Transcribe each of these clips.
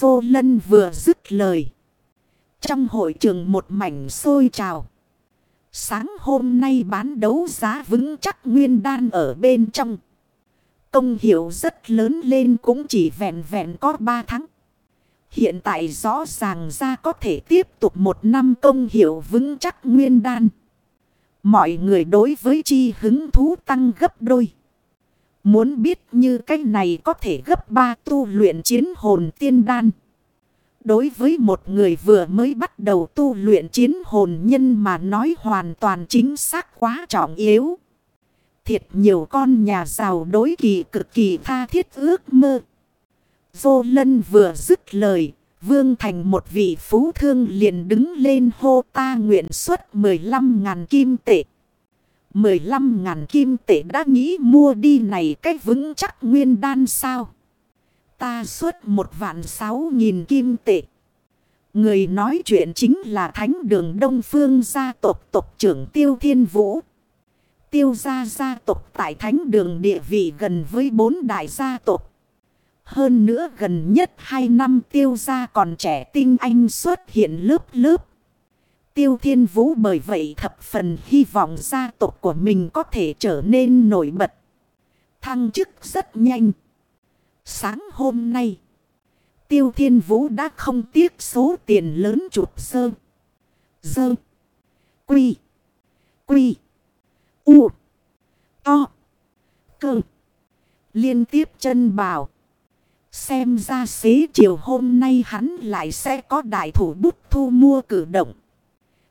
Vô lân vừa dứt lời. Trong hội trường một mảnh sôi trào. Sáng hôm nay bán đấu giá vững chắc nguyên đan ở bên trong. Công hiệu rất lớn lên cũng chỉ vẹn vẹn có 3 tháng. Hiện tại rõ ràng ra có thể tiếp tục một năm công hiệu vững chắc nguyên đan. Mọi người đối với chi hứng thú tăng gấp đôi. Muốn biết như cách này có thể gấp ba tu luyện chiến hồn tiên đan. Đối với một người vừa mới bắt đầu tu luyện chiến hồn nhân mà nói hoàn toàn chính xác quá trọng yếu. Thiệt nhiều con nhà giàu đối kỳ cực kỳ tha thiết ước mơ. Vô lân vừa dứt lời, vương thành một vị phú thương liền đứng lên hô ta nguyện suất 15.000 kim tệ. 15.000 kim tệ đã nghĩ mua đi này cách vững chắc nguyên đan sao. Ta xuất một vạn sáu nghìn kim tệ. Người nói chuyện chính là thánh đường Đông Phương gia tộc tộc trưởng Tiêu Thiên Vũ. Tiêu gia gia tộc tại thánh đường địa vị gần với bốn đại gia tộc. Hơn nữa gần nhất hai năm tiêu gia còn trẻ tinh anh xuất hiện lớp lớp. Tiêu Thiên Vũ bởi vậy thập phần hy vọng gia tộc của mình có thể trở nên nổi bật. Thăng chức rất nhanh. Sáng hôm nay, Tiêu Thiên Vũ đã không tiếc số tiền lớn chụp sơ. Dơ. Quy. Quy. U. To. Cơ. Liên tiếp chân bảo. Xem ra xế chiều hôm nay hắn lại sẽ có đại thủ bút thu mua cử động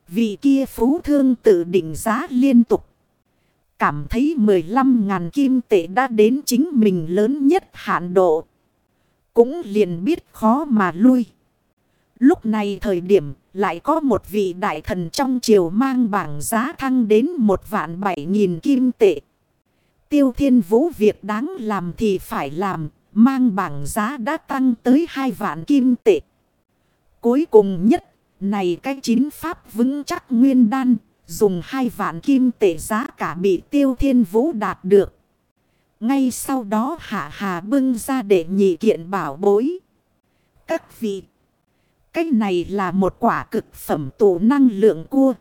vì kia phú thương tự định giá liên tục. Cảm thấy 15.000 kim tệ đã đến chính mình lớn nhất hạn độ. Cũng liền biết khó mà lui. Lúc này thời điểm lại có một vị đại thần trong triều mang bảng giá thăng đến một vạn bảy nghìn kim tệ. Tiêu thiên vũ việc đáng làm thì phải làm, mang bảng giá đã tăng tới hai vạn kim tệ. Cuối cùng nhất này cái chín pháp vững chắc nguyên đan, dùng hai vạn kim tệ giá cả bị tiêu thiên vũ đạt được. Ngay sau đó hạ hà bưng ra để nhị kiện bảo bối. Các vị, cái này là một quả cực phẩm tụ năng lượng cua.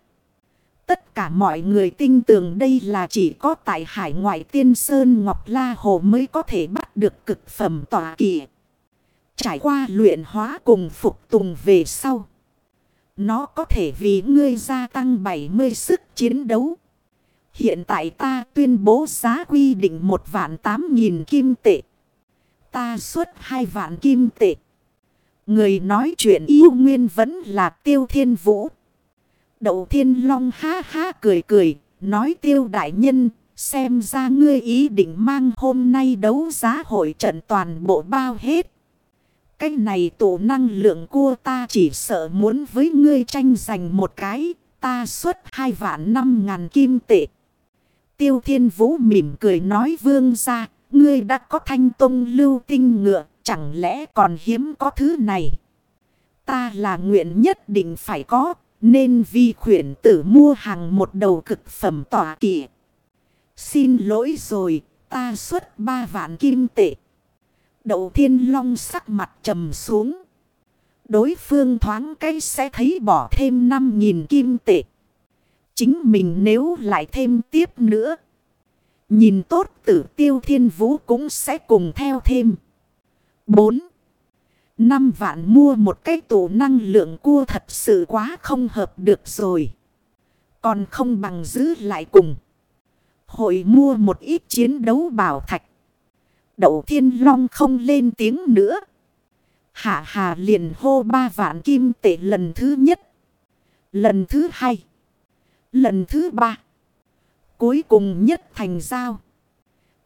Tất cả mọi người tin tưởng đây là chỉ có tại hải ngoại tiên sơn Ngọc La Hồ mới có thể bắt được cực phẩm tỏa kỳ. Trải qua luyện hóa cùng phục tùng về sau. Nó có thể vì ngươi gia tăng 70 sức chiến đấu. Hiện tại ta tuyên bố giá quy định một vạn tám nghìn kim tệ. Ta xuất hai vạn kim tệ. Người nói chuyện yêu nguyên vẫn là tiêu thiên vũ. Đậu thiên long ha ha cười cười. Nói tiêu đại nhân. Xem ra ngươi ý định mang hôm nay đấu giá hội trận toàn bộ bao hết. Cái này tổ năng lượng cua ta chỉ sợ muốn với ngươi tranh giành một cái. Ta xuất hai vạn năm ngàn kim tệ. Tiêu thiên vũ mỉm cười nói vương ra. Ngươi đã có thanh tông lưu tinh ngựa. Chẳng lẽ còn hiếm có thứ này. Ta là nguyện nhất định phải có. Nên vi khuyển tử mua hàng một đầu cực phẩm tỏa kỵ. Xin lỗi rồi. Ta xuất ba vạn kim tệ. Đậu thiên long sắc mặt trầm xuống. Đối phương thoáng cái sẽ thấy bỏ thêm 5.000 kim tệ. Chính mình nếu lại thêm tiếp nữa. Nhìn tốt tử tiêu thiên vũ cũng sẽ cùng theo thêm. 4. Năm vạn mua một cái tủ năng lượng cua thật sự quá không hợp được rồi. Còn không bằng giữ lại cùng. Hội mua một ít chiến đấu bảo thạch. Đậu thiên long không lên tiếng nữa. Hạ hà liền hô ba vạn kim tệ lần thứ nhất. Lần thứ hai. Lần thứ ba. Cuối cùng nhất thành giao.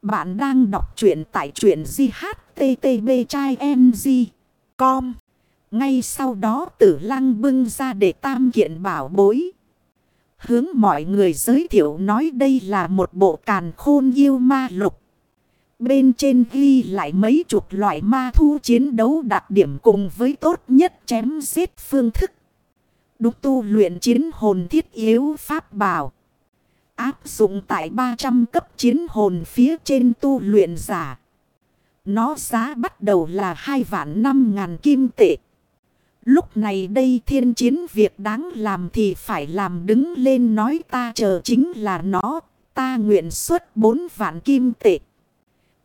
Bạn đang đọc truyện tại truyện GHTTB trai NG. Com. Ngay sau đó tử lăng bưng ra để tam kiện bảo bối. Hướng mọi người giới thiệu nói đây là một bộ càn khôn yêu ma lục. Bên trên ghi lại mấy chục loại ma thu chiến đấu đặc điểm cùng với tốt nhất chém giết phương thức. Đúc tu luyện chiến hồn thiết yếu pháp bảo. Áp dụng tại 300 cấp chiến hồn phía trên tu luyện giả. Nó giá bắt đầu là hai vạn năm ngàn kim tệ. Lúc này đây thiên chiến việc đáng làm thì phải làm đứng lên nói ta chờ chính là nó. Ta nguyện xuất bốn vạn kim tệ.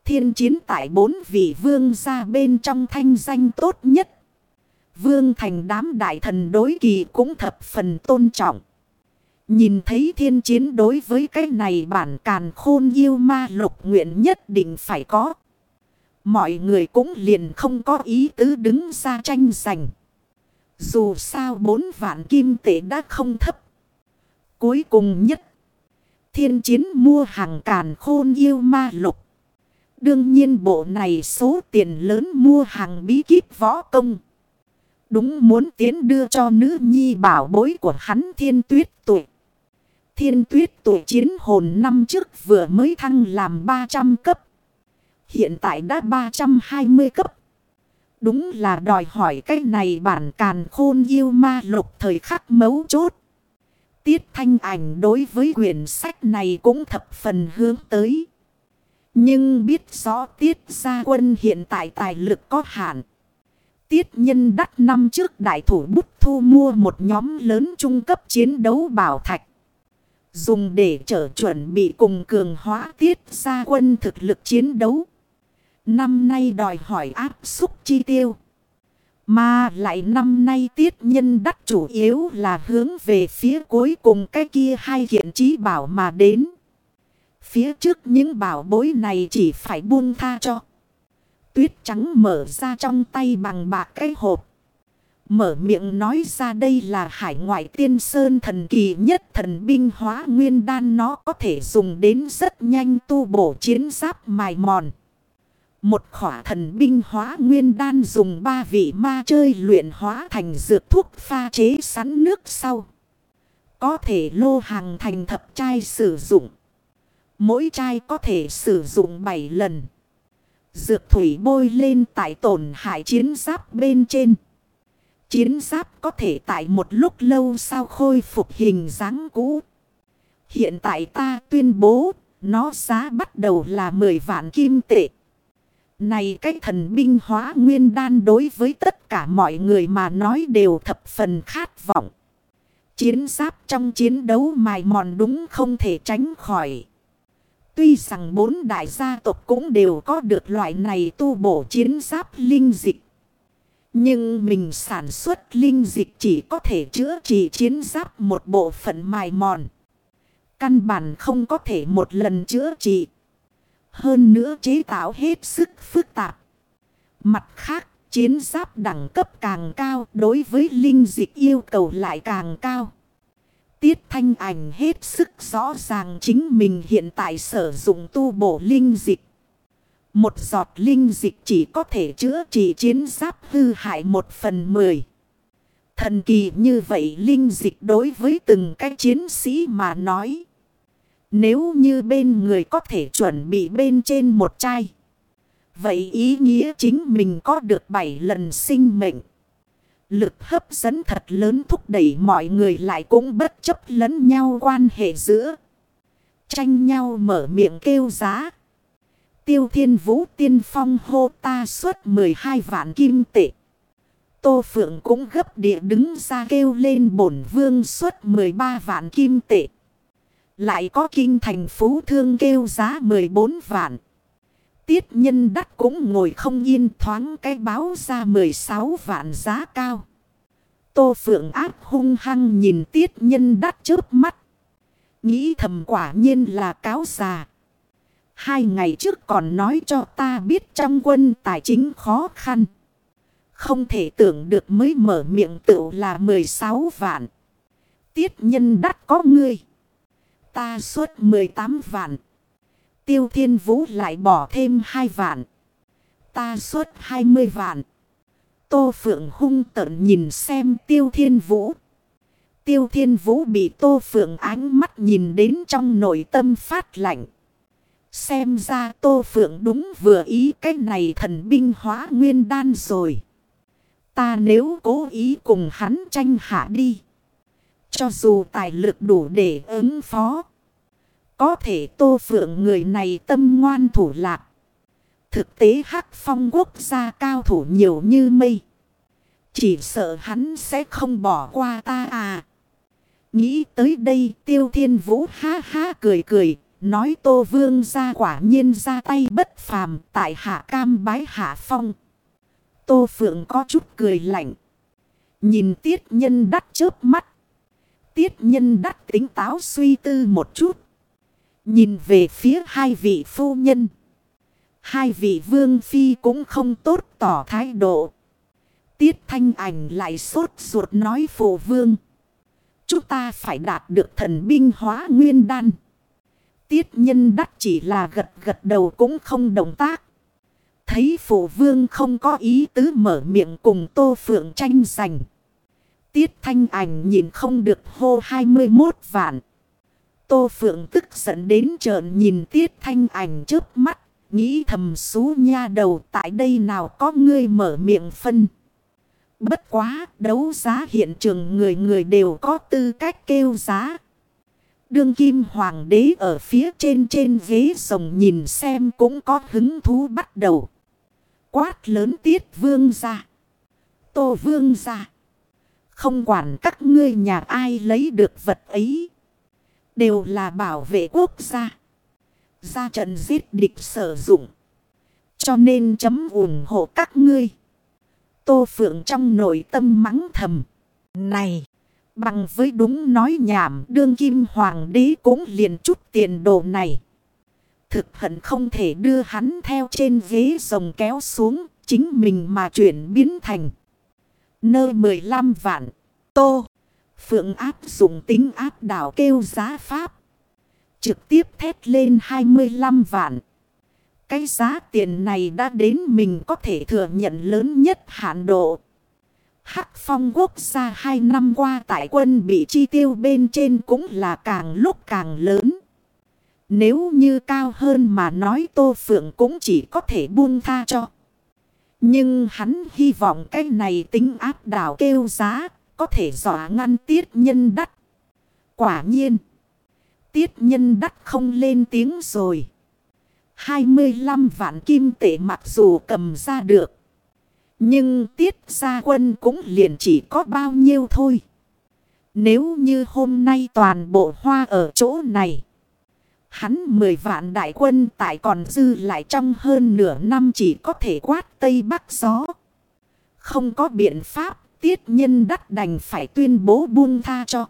Thiên chiến tại bốn vị vương ra bên trong thanh danh tốt nhất. Vương thành đám đại thần đối kỳ cũng thập phần tôn trọng. Nhìn thấy thiên chiến đối với cái này bản càn khôn yêu ma lục nguyện nhất định phải có. Mọi người cũng liền không có ý tứ đứng ra tranh giành. Dù sao bốn vạn kim tệ đã không thấp. Cuối cùng nhất. Thiên chiến mua hàng càn khôn yêu ma lục. Đương nhiên bộ này số tiền lớn mua hàng bí kíp võ công. Đúng muốn tiến đưa cho nữ nhi bảo bối của hắn thiên tuyết tuổi. Thiên tuyết tuổi chiến hồn năm trước vừa mới thăng làm 300 cấp. Hiện tại đã 320 cấp. Đúng là đòi hỏi cái này bản càn khôn yêu ma lục thời khắc mấu chốt. Tiết thanh ảnh đối với quyển sách này cũng thập phần hướng tới. Nhưng biết rõ tiết gia quân hiện tại tài lực có hạn. Tiết nhân đắt năm trước đại thủ bút thu mua một nhóm lớn trung cấp chiến đấu bảo thạch. Dùng để trở chuẩn bị cùng cường hóa tiết gia quân thực lực chiến đấu. Năm nay đòi hỏi áp xúc chi tiêu. Mà lại năm nay tiết nhân đắc chủ yếu là hướng về phía cuối cùng cái kia hai kiện trí bảo mà đến. Phía trước những bảo bối này chỉ phải buông tha cho. Tuyết trắng mở ra trong tay bằng bạc cái hộp. Mở miệng nói ra đây là hải ngoại tiên sơn thần kỳ nhất thần binh hóa nguyên đan, nó có thể dùng đến rất nhanh tu bổ chiến giáp mài mòn. Một khỏa thần binh hóa nguyên đan dùng ba vị ma chơi luyện hóa thành dược thuốc pha chế sắn nước sau. Có thể lô hàng thành thập chai sử dụng. Mỗi chai có thể sử dụng 7 lần. Dược thủy bôi lên tại tổn hại chiến giáp bên trên. Chiến giáp có thể tại một lúc lâu sau khôi phục hình dáng cũ. Hiện tại ta tuyên bố, nó giá bắt đầu là 10 vạn kim tệ. Này cái thần binh hóa nguyên đan đối với tất cả mọi người mà nói đều thập phần khát vọng. Chiến giáp trong chiến đấu mài mòn đúng không thể tránh khỏi. Tuy rằng bốn đại gia tộc cũng đều có được loại này tu bổ chiến giáp linh dịch. Nhưng mình sản xuất linh dịch chỉ có thể chữa trị chiến giáp một bộ phận mài mòn. Căn bản không có thể một lần chữa trị. Hơn nữa chế tạo hết sức phức tạp. Mặt khác, chiến giáp đẳng cấp càng cao đối với linh dịch yêu cầu lại càng cao. Tiết thanh ảnh hết sức rõ ràng chính mình hiện tại sử dụng tu bổ linh dịch. Một giọt linh dịch chỉ có thể chữa trị chiến giáp hư hại một phần mười. Thần kỳ như vậy linh dịch đối với từng cái chiến sĩ mà nói. Nếu như bên người có thể chuẩn bị bên trên một chai. Vậy ý nghĩa chính mình có được 7 lần sinh mệnh. Lực hấp dẫn thật lớn thúc đẩy mọi người lại cũng bất chấp lẫn nhau quan hệ giữa. Tranh nhau mở miệng kêu giá. Tiêu thiên vũ, tiên phong hô ta suốt 12 vạn kim tệ. Tô Phượng cũng gấp địa đứng ra kêu lên bổn vương suốt 13 vạn kim tệ. Lại có kinh thành phú thương kêu giá 14 vạn. Tiết nhân đắt cũng ngồi không yên thoáng cái báo ra 16 vạn giá cao. Tô Phượng áp hung hăng nhìn tiết nhân đắt trước mắt. Nghĩ thầm quả nhiên là cáo già. Hai ngày trước còn nói cho ta biết trong quân tài chính khó khăn. Không thể tưởng được mới mở miệng tựu là 16 vạn. Tiết nhân đắt có ngươi. Ta suốt 18 vạn. Tiêu thiên vũ lại bỏ thêm hai vạn. Ta suốt 20 vạn. Tô Phượng hung tợn nhìn xem tiêu thiên vũ. Tiêu thiên vũ bị Tô Phượng ánh mắt nhìn đến trong nội tâm phát lạnh. Xem ra Tô Phượng đúng vừa ý cái này thần binh hóa nguyên đan rồi. Ta nếu cố ý cùng hắn tranh hạ đi. Cho dù tài lực đủ để ứng phó. Có thể Tô Phượng người này tâm ngoan thủ lạc. Thực tế hắc phong quốc gia cao thủ nhiều như mây. Chỉ sợ hắn sẽ không bỏ qua ta à. Nghĩ tới đây tiêu thiên vũ ha ha cười cười. Nói tô vương ra quả nhiên ra tay bất phàm tại hạ cam bái hạ phong. Tô phượng có chút cười lạnh. Nhìn tiết nhân đắt chớp mắt. Tiết nhân đắt tính táo suy tư một chút. Nhìn về phía hai vị phu nhân. Hai vị vương phi cũng không tốt tỏ thái độ. Tiết thanh ảnh lại sốt ruột nói phụ vương. Chúng ta phải đạt được thần binh hóa nguyên đan. Tiết nhân đắc chỉ là gật gật đầu cũng không động tác. Thấy phụ vương không có ý tứ mở miệng cùng tô phượng tranh giành. Tiết thanh ảnh nhìn không được hô 21 vạn. Tô phượng tức giận đến trợn nhìn tiết thanh ảnh trước mắt. Nghĩ thầm xú nha đầu tại đây nào có ngươi mở miệng phân. Bất quá, đấu giá hiện trường người người đều có tư cách kêu giá. Đương kim hoàng đế ở phía trên trên ghế rồng nhìn xem cũng có hứng thú bắt đầu. Quát lớn tiết vương ra. Tô vương ra. Không quản các ngươi nhà ai lấy được vật ấy. Đều là bảo vệ quốc gia. Ra trận giết địch sử dụng. Cho nên chấm ủng hộ các ngươi. Tô Phượng trong nội tâm mắng thầm. Này! Bằng với đúng nói nhảm, đương kim hoàng đế cũng liền chút tiền đồ này. Thực hận không thể đưa hắn theo trên ghế rồng kéo xuống. Chính mình mà chuyển biến thành. Nơi 15 vạn. Tô! Phượng áp dụng tính áp đảo kêu giá pháp. Trực tiếp thét lên 25 vạn. Cái giá tiền này đã đến mình có thể thừa nhận lớn nhất hạn độ. Hắc phong quốc gia hai năm qua tại quân bị chi tiêu bên trên cũng là càng lúc càng lớn. Nếu như cao hơn mà nói Tô Phượng cũng chỉ có thể buông tha cho. Nhưng hắn hy vọng cái này tính áp đảo kêu giá có thể dọa ngăn tiết nhân đắt. Quả nhiên. Tiết nhân đắt không lên tiếng rồi. 25 vạn kim tệ mặc dù cầm ra được. Nhưng tiết gia quân cũng liền chỉ có bao nhiêu thôi. Nếu như hôm nay toàn bộ hoa ở chỗ này. Hắn 10 vạn đại quân tại còn dư lại trong hơn nửa năm chỉ có thể quát Tây Bắc gió. Không có biện pháp, tiết nhân đắc đành phải tuyên bố buông tha cho.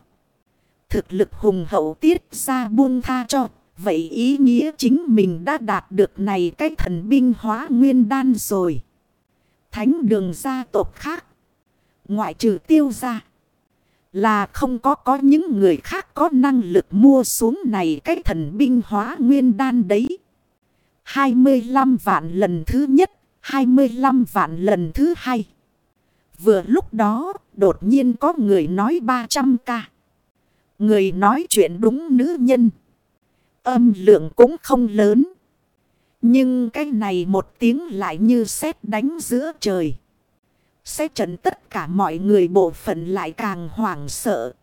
Thực lực hùng hậu tiết ra buông tha cho. Vậy ý nghĩa chính mình đã đạt được này cái thần binh hóa nguyên đan rồi. Thánh đường gia tộc khác. Ngoại trừ tiêu gia. Là không có có những người khác có năng lực mua xuống này cái thần binh hóa nguyên đan đấy. 25 vạn lần thứ nhất, 25 vạn lần thứ hai. Vừa lúc đó, đột nhiên có người nói 300 ca. Người nói chuyện đúng nữ nhân. Âm lượng cũng không lớn. Nhưng cái này một tiếng lại như sét đánh giữa trời. Sẽ trận tất cả mọi người bộ phận lại càng hoảng sợ.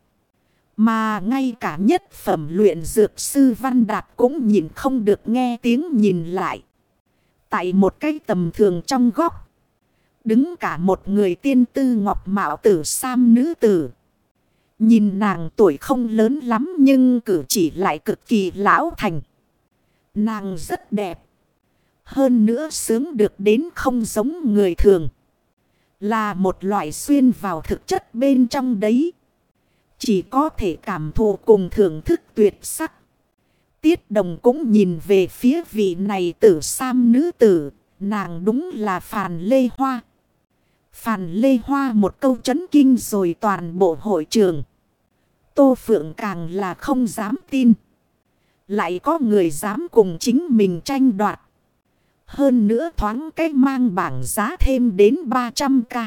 Mà ngay cả nhất phẩm luyện dược sư Văn Đạt cũng nhìn không được nghe tiếng nhìn lại. Tại một cái tầm thường trong góc. Đứng cả một người tiên tư ngọc mạo tử sam nữ tử. Nhìn nàng tuổi không lớn lắm nhưng cử chỉ lại cực kỳ lão thành. Nàng rất đẹp. Hơn nữa sướng được đến không giống người thường. Là một loại xuyên vào thực chất bên trong đấy. Chỉ có thể cảm thụ cùng thưởng thức tuyệt sắc. Tiết đồng cũng nhìn về phía vị này tử sam nữ tử. Nàng đúng là Phàn Lê Hoa. Phàn Lê Hoa một câu chấn kinh rồi toàn bộ hội trường. Tô Phượng càng là không dám tin. Lại có người dám cùng chính mình tranh đoạt. Hơn nữa thoáng cái mang bảng giá thêm đến 300k.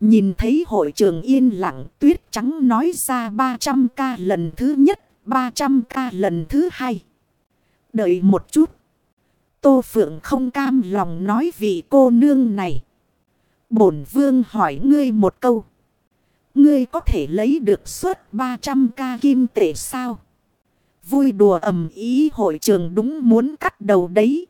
Nhìn thấy hội trường yên lặng tuyết trắng nói ra 300k lần thứ nhất, 300k lần thứ hai. Đợi một chút. Tô Phượng không cam lòng nói vị cô nương này. Bổn vương hỏi ngươi một câu. Ngươi có thể lấy được suốt 300k kim tệ sao? Vui đùa ầm ý hội trường đúng muốn cắt đầu đấy.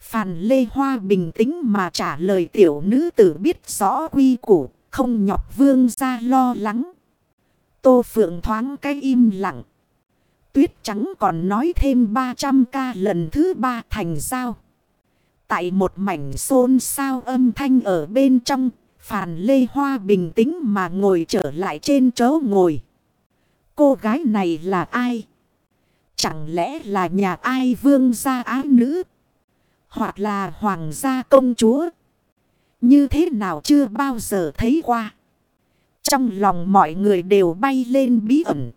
Phàn Lê Hoa bình tĩnh mà trả lời tiểu nữ tử biết rõ quy củ, không nhọc vương ra lo lắng. Tô Phượng thoáng cái im lặng. Tuyết trắng còn nói thêm 300 ca lần thứ ba thành sao. Tại một mảnh xôn sao âm thanh ở bên trong, Phàn Lê Hoa bình tĩnh mà ngồi trở lại trên chỗ ngồi. Cô gái này là ai? Chẳng lẽ là nhà ai vương gia ái nữ? Hoặc là hoàng gia công chúa? Như thế nào chưa bao giờ thấy qua? Trong lòng mọi người đều bay lên bí ẩn.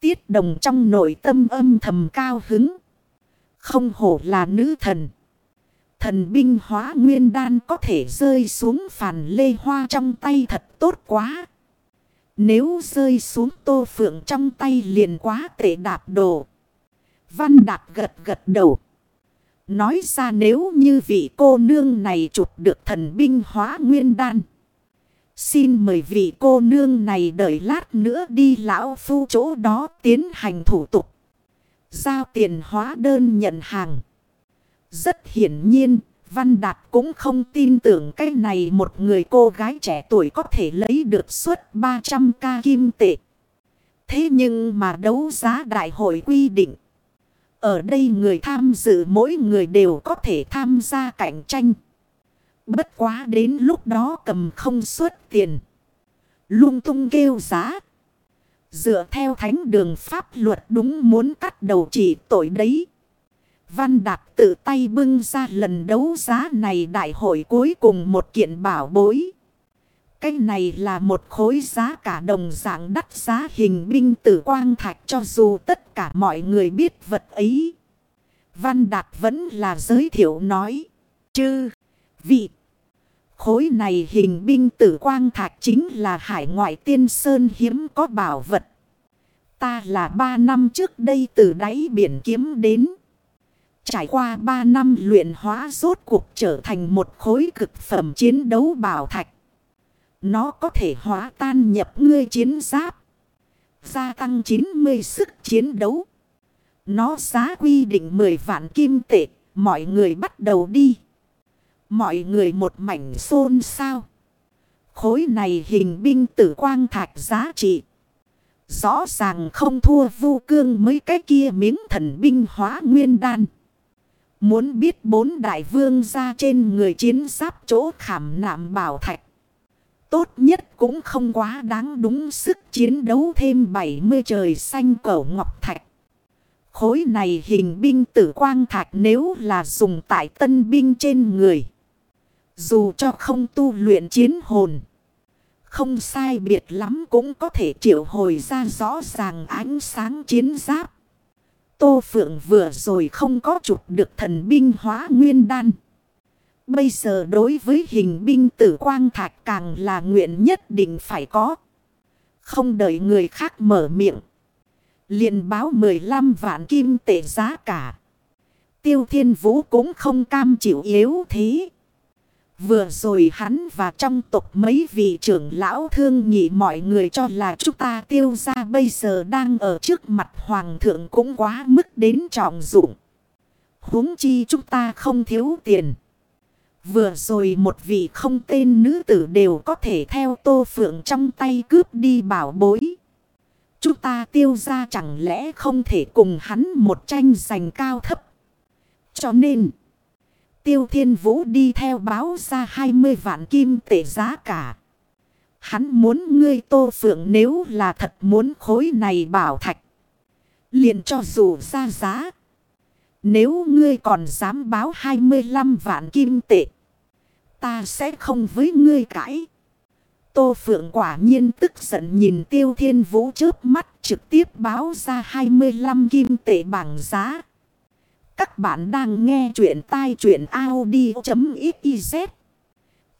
Tiết đồng trong nội tâm âm thầm cao hứng. Không hổ là nữ thần. Thần binh hóa nguyên đan có thể rơi xuống phàn lê hoa trong tay thật tốt quá. Nếu rơi xuống tô phượng trong tay liền quá tệ đạp đồ. Văn đạp gật gật đầu. Nói ra nếu như vị cô nương này chụp được thần binh hóa nguyên đan. Xin mời vị cô nương này đợi lát nữa đi lão phu chỗ đó tiến hành thủ tục. Giao tiền hóa đơn nhận hàng. Rất hiển nhiên, Văn Đạt cũng không tin tưởng cái này một người cô gái trẻ tuổi có thể lấy được suốt 300k kim tệ. Thế nhưng mà đấu giá đại hội quy định. Ở đây người tham dự mỗi người đều có thể tham gia cạnh tranh. Bất quá đến lúc đó cầm không xuất tiền. Lung tung kêu giá. Dựa theo thánh đường pháp luật đúng muốn cắt đầu chỉ tội đấy. Văn Đạt tự tay bưng ra lần đấu giá này đại hội cuối cùng một kiện bảo bối. Cái này là một khối giá cả đồng dạng đắt giá hình binh tử quang thạch cho dù tất cả mọi người biết vật ấy. Văn Đạt vẫn là giới thiệu nói. Chư, vị. Khối này hình binh tử quang thạch chính là hải ngoại tiên sơn hiếm có bảo vật. Ta là ba năm trước đây từ đáy biển kiếm đến. Trải qua 3 năm luyện hóa rốt cuộc trở thành một khối cực phẩm chiến đấu bảo thạch. Nó có thể hóa tan nhập ngươi chiến giáp. Gia tăng 90 sức chiến đấu. Nó giá quy định 10 vạn kim tệ. Mọi người bắt đầu đi. Mọi người một mảnh xôn xao. Khối này hình binh tử quang thạch giá trị. Rõ ràng không thua vu cương mấy cái kia miếng thần binh hóa nguyên đan. Muốn biết bốn đại vương ra trên người chiến giáp chỗ khảm nạm bảo thạch. Tốt nhất cũng không quá đáng đúng sức chiến đấu thêm 70 trời xanh cẩu ngọc thạch. Khối này hình binh tử quang thạch nếu là dùng tại tân binh trên người. Dù cho không tu luyện chiến hồn. Không sai biệt lắm cũng có thể triệu hồi ra rõ ràng ánh sáng chiến giáp. Tô Phượng vừa rồi không có chụp được thần binh hóa nguyên đan. Bây giờ đối với hình binh tử quang thạch càng là nguyện nhất định phải có. Không đợi người khác mở miệng. liền báo 15 vạn kim tệ giá cả. Tiêu Thiên Vũ cũng không cam chịu yếu thế. Vừa rồi hắn và trong tộc mấy vị trưởng lão thương nhị mọi người cho là chúng ta tiêu ra bây giờ đang ở trước mặt hoàng thượng cũng quá mức đến trọng dụng. huống chi chúng ta không thiếu tiền. Vừa rồi một vị không tên nữ tử đều có thể theo tô phượng trong tay cướp đi bảo bối. Chúng ta tiêu ra chẳng lẽ không thể cùng hắn một tranh giành cao thấp. Cho nên... Tiêu Thiên Vũ đi theo báo ra 20 vạn kim tệ giá cả. Hắn muốn ngươi tô phượng nếu là thật muốn khối này bảo thạch. liền cho dù ra giá. Nếu ngươi còn dám báo 25 vạn kim tệ. Ta sẽ không với ngươi cãi. Tô Phượng quả nhiên tức giận nhìn Tiêu Thiên Vũ trước mắt trực tiếp báo ra 25 kim tệ bảng giá. Các bạn đang nghe chuyện tai chuyện Audi.xyz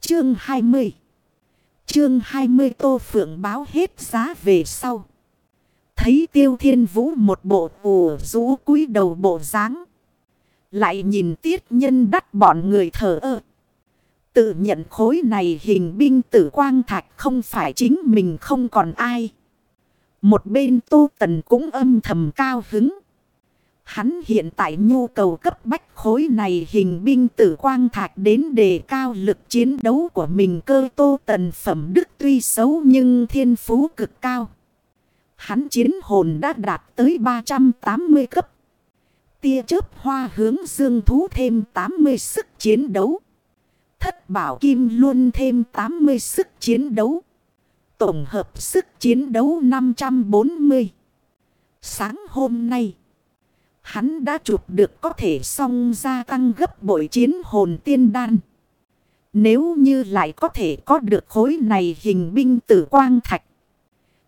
Chương 20 Chương 20 Tô Phượng báo hết giá về sau. Thấy Tiêu Thiên Vũ một bộ ủ rũ cúi đầu bộ dáng Lại nhìn tiết nhân đắt bọn người thở ơ. Tự nhận khối này hình binh tử quang thạch không phải chính mình không còn ai. Một bên Tô Tần cũng âm thầm cao hứng. Hắn hiện tại nhu cầu cấp bách khối này hình binh tử quang thạch đến đề cao lực chiến đấu của mình cơ tô tần phẩm đức tuy xấu nhưng thiên phú cực cao. Hắn chiến hồn đã đạt tới 380 cấp. Tia chớp hoa hướng dương thú thêm 80 sức chiến đấu. Thất bảo kim luôn thêm 80 sức chiến đấu. Tổng hợp sức chiến đấu 540. Sáng hôm nay. Hắn đã chụp được có thể song gia tăng gấp bội chiến hồn tiên đan. Nếu như lại có thể có được khối này hình binh tử quang thạch.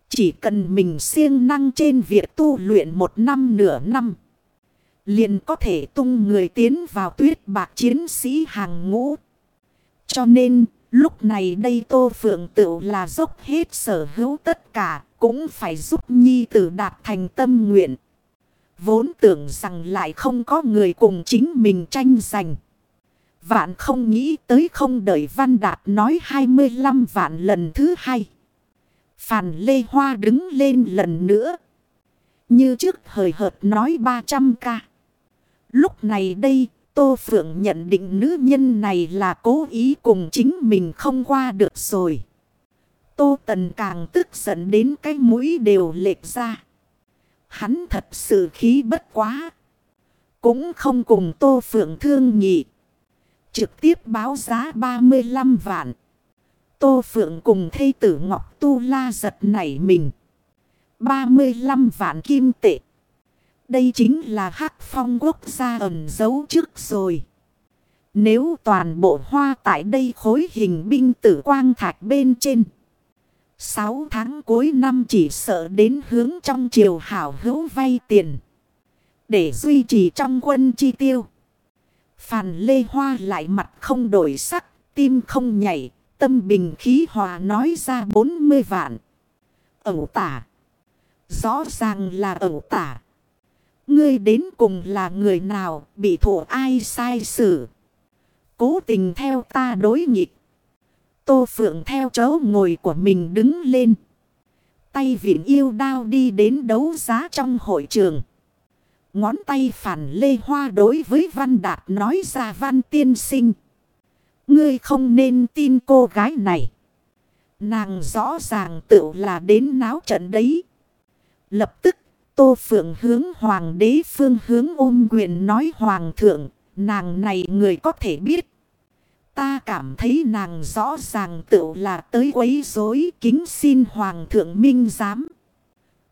Chỉ cần mình siêng năng trên việc tu luyện một năm nửa năm. Liền có thể tung người tiến vào tuyết bạc chiến sĩ hàng ngũ. Cho nên, lúc này đây Tô Phượng tự là dốc hết sở hữu tất cả. Cũng phải giúp Nhi tử đạt thành tâm nguyện. Vốn tưởng rằng lại không có người cùng chính mình tranh giành. Vạn không nghĩ tới không đợi Văn Đạt nói 25 vạn lần thứ hai. Phàn Lê Hoa đứng lên lần nữa. Như trước hời hợt nói 300 ca. Lúc này đây, Tô Phượng nhận định nữ nhân này là cố ý cùng chính mình không qua được rồi. Tô Tần càng tức giận đến cái mũi đều lệch ra. Hắn thật sự khí bất quá. Cũng không cùng Tô Phượng thương nhị. Trực tiếp báo giá 35 vạn. Tô Phượng cùng thây tử Ngọc Tu La giật nảy mình. 35 vạn kim tệ. Đây chính là hắc phong quốc gia ẩn giấu trước rồi. Nếu toàn bộ hoa tại đây khối hình binh tử quang thạch bên trên. Sáu tháng cuối năm chỉ sợ đến hướng trong triều hảo hữu vay tiền. Để duy trì trong quân chi tiêu. Phàn Lê Hoa lại mặt không đổi sắc, tim không nhảy, tâm bình khí hòa nói ra 40 vạn. Ẩu tả. Rõ ràng là ẩu tả. Ngươi đến cùng là người nào bị thủ ai sai xử. Cố tình theo ta đối nghịch. Tô Phượng theo chỗ ngồi của mình đứng lên. Tay viện yêu đao đi đến đấu giá trong hội trường. Ngón tay phản lê hoa đối với Văn Đạt nói ra, Văn tiên sinh. Ngươi không nên tin cô gái này. Nàng rõ ràng tự là đến náo trận đấy. Lập tức, Tô Phượng hướng hoàng đế phương hướng ôm quyền nói, hoàng thượng. Nàng này người có thể biết. Ta cảm thấy nàng rõ ràng tự là tới quấy rối kính xin hoàng thượng minh giám.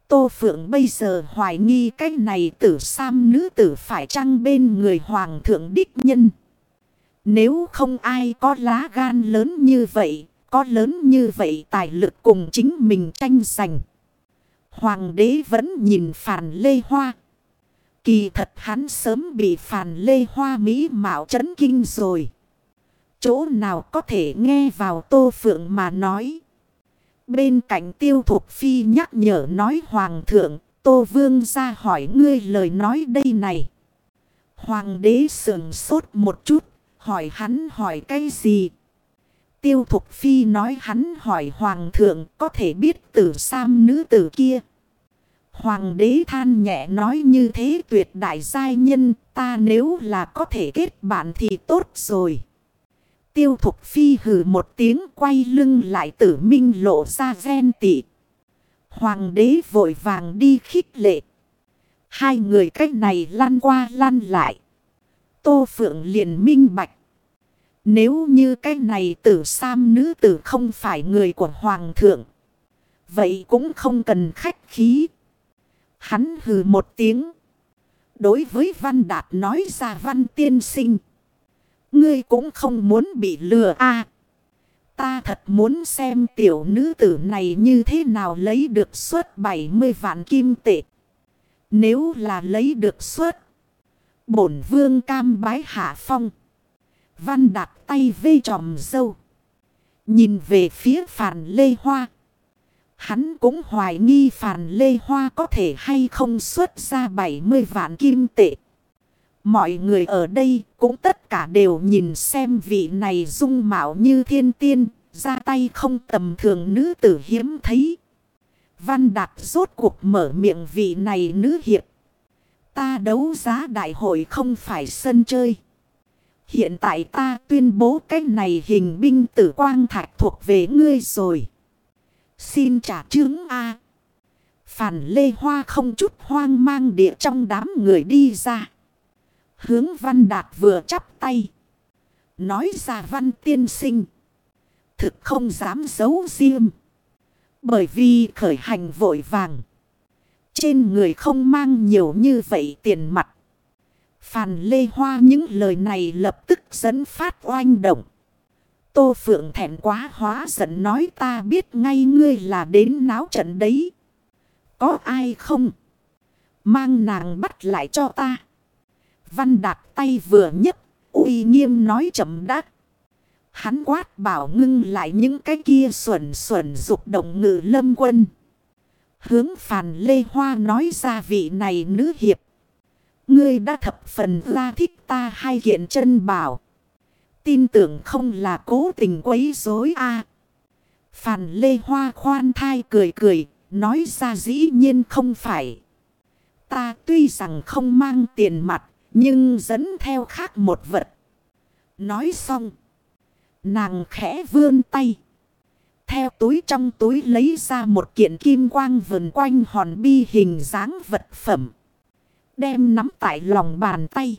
Tô Phượng bây giờ hoài nghi cái này tử sam nữ tử phải chăng bên người hoàng thượng đích nhân. Nếu không ai có lá gan lớn như vậy, có lớn như vậy tài lực cùng chính mình tranh giành. Hoàng đế vẫn nhìn phản lê hoa. Kỳ thật hắn sớm bị phản lê hoa mỹ mạo chấn kinh rồi. Chỗ nào có thể nghe vào tô phượng mà nói. Bên cạnh tiêu thục phi nhắc nhở nói, hoàng thượng. Tô vương ra hỏi ngươi lời nói đây này. Hoàng đế sườn sốt một chút. Hỏi hắn hỏi cái gì? Tiêu thục phi nói, hắn hỏi hoàng thượng, có thể biết tử sam nữ tử kia. Hoàng đế than nhẹ nói, như thế tuyệt đại giai nhân, ta nếu là có thể kết bạn thì tốt rồi. Tiêu thục phi hừ một tiếng quay lưng lại tử minh lộ ra ven tị. Hoàng đế vội vàng đi khích lệ. Hai người cách này lăn qua lăn lại. Tô Phượng liền minh bạch. Nếu như cái này tử sam nữ tử không phải người của Hoàng thượng. Vậy cũng không cần khách khí. Hắn hừ một tiếng. Đối với Văn Đạt nói ra Văn tiên sinh. Ngươi cũng không muốn bị lừa a Ta thật muốn xem tiểu nữ tử này như thế nào lấy được suốt 70 vạn kim tệ. Nếu là lấy được suốt. Bổn vương cam bái hạ phong. Văn đặt tay vê tròm dâu. Nhìn về phía phản lê hoa. Hắn cũng hoài nghi phản lê hoa có thể hay không xuất ra 70 vạn kim tệ. Mọi người ở đây cũng tất cả đều nhìn xem vị này dung mạo như thiên tiên, ra tay không tầm thường nữ tử hiếm thấy. Văn Đạt rốt cuộc mở miệng vị này nữ hiệp. Ta đấu giá đại hội không phải sân chơi. Hiện tại ta tuyên bố cái này hình binh tử quang thạch thuộc về ngươi rồi. Xin trả chứng A. Phản Lê Hoa không chút hoang mang địa trong đám người đi ra. Hướng Văn Đạt vừa chắp tay. Nói ra Văn tiên sinh. Thực không dám giấu riêng. Bởi vì khởi hành vội vàng. Trên người không mang nhiều như vậy tiền mặt. Phàn Lê Hoa những lời này lập tức dẫn phát oanh động. Tô Phượng thẹn quá hóa giận nói ta biết ngay ngươi là đến náo trận đấy. Có ai không? Mang nàng bắt lại cho ta. Văn đạt tay vừa nhấc, uy nghiêm nói chậm đắc. Hắn quát bảo ngưng lại những cái kia xuẩn xuẩn dục động ngự lâm quân. Hướng phàn Lê Hoa nói ra vị này nữ hiệp. Ngươi đã thập phần ra thích ta hay kiện chân bảo. Tin tưởng không là cố tình quấy rối a à. Phàn Lê Hoa khoan thai cười cười, nói ra dĩ nhiên không phải. Ta tuy rằng không mang tiền mặt, nhưng dẫn theo khác một vật. Nói xong. Nàng khẽ vươn tay. Theo túi trong túi lấy ra một kiện kim quang vần quanh hòn bi hình dáng vật phẩm. Đem nắm tại lòng bàn tay.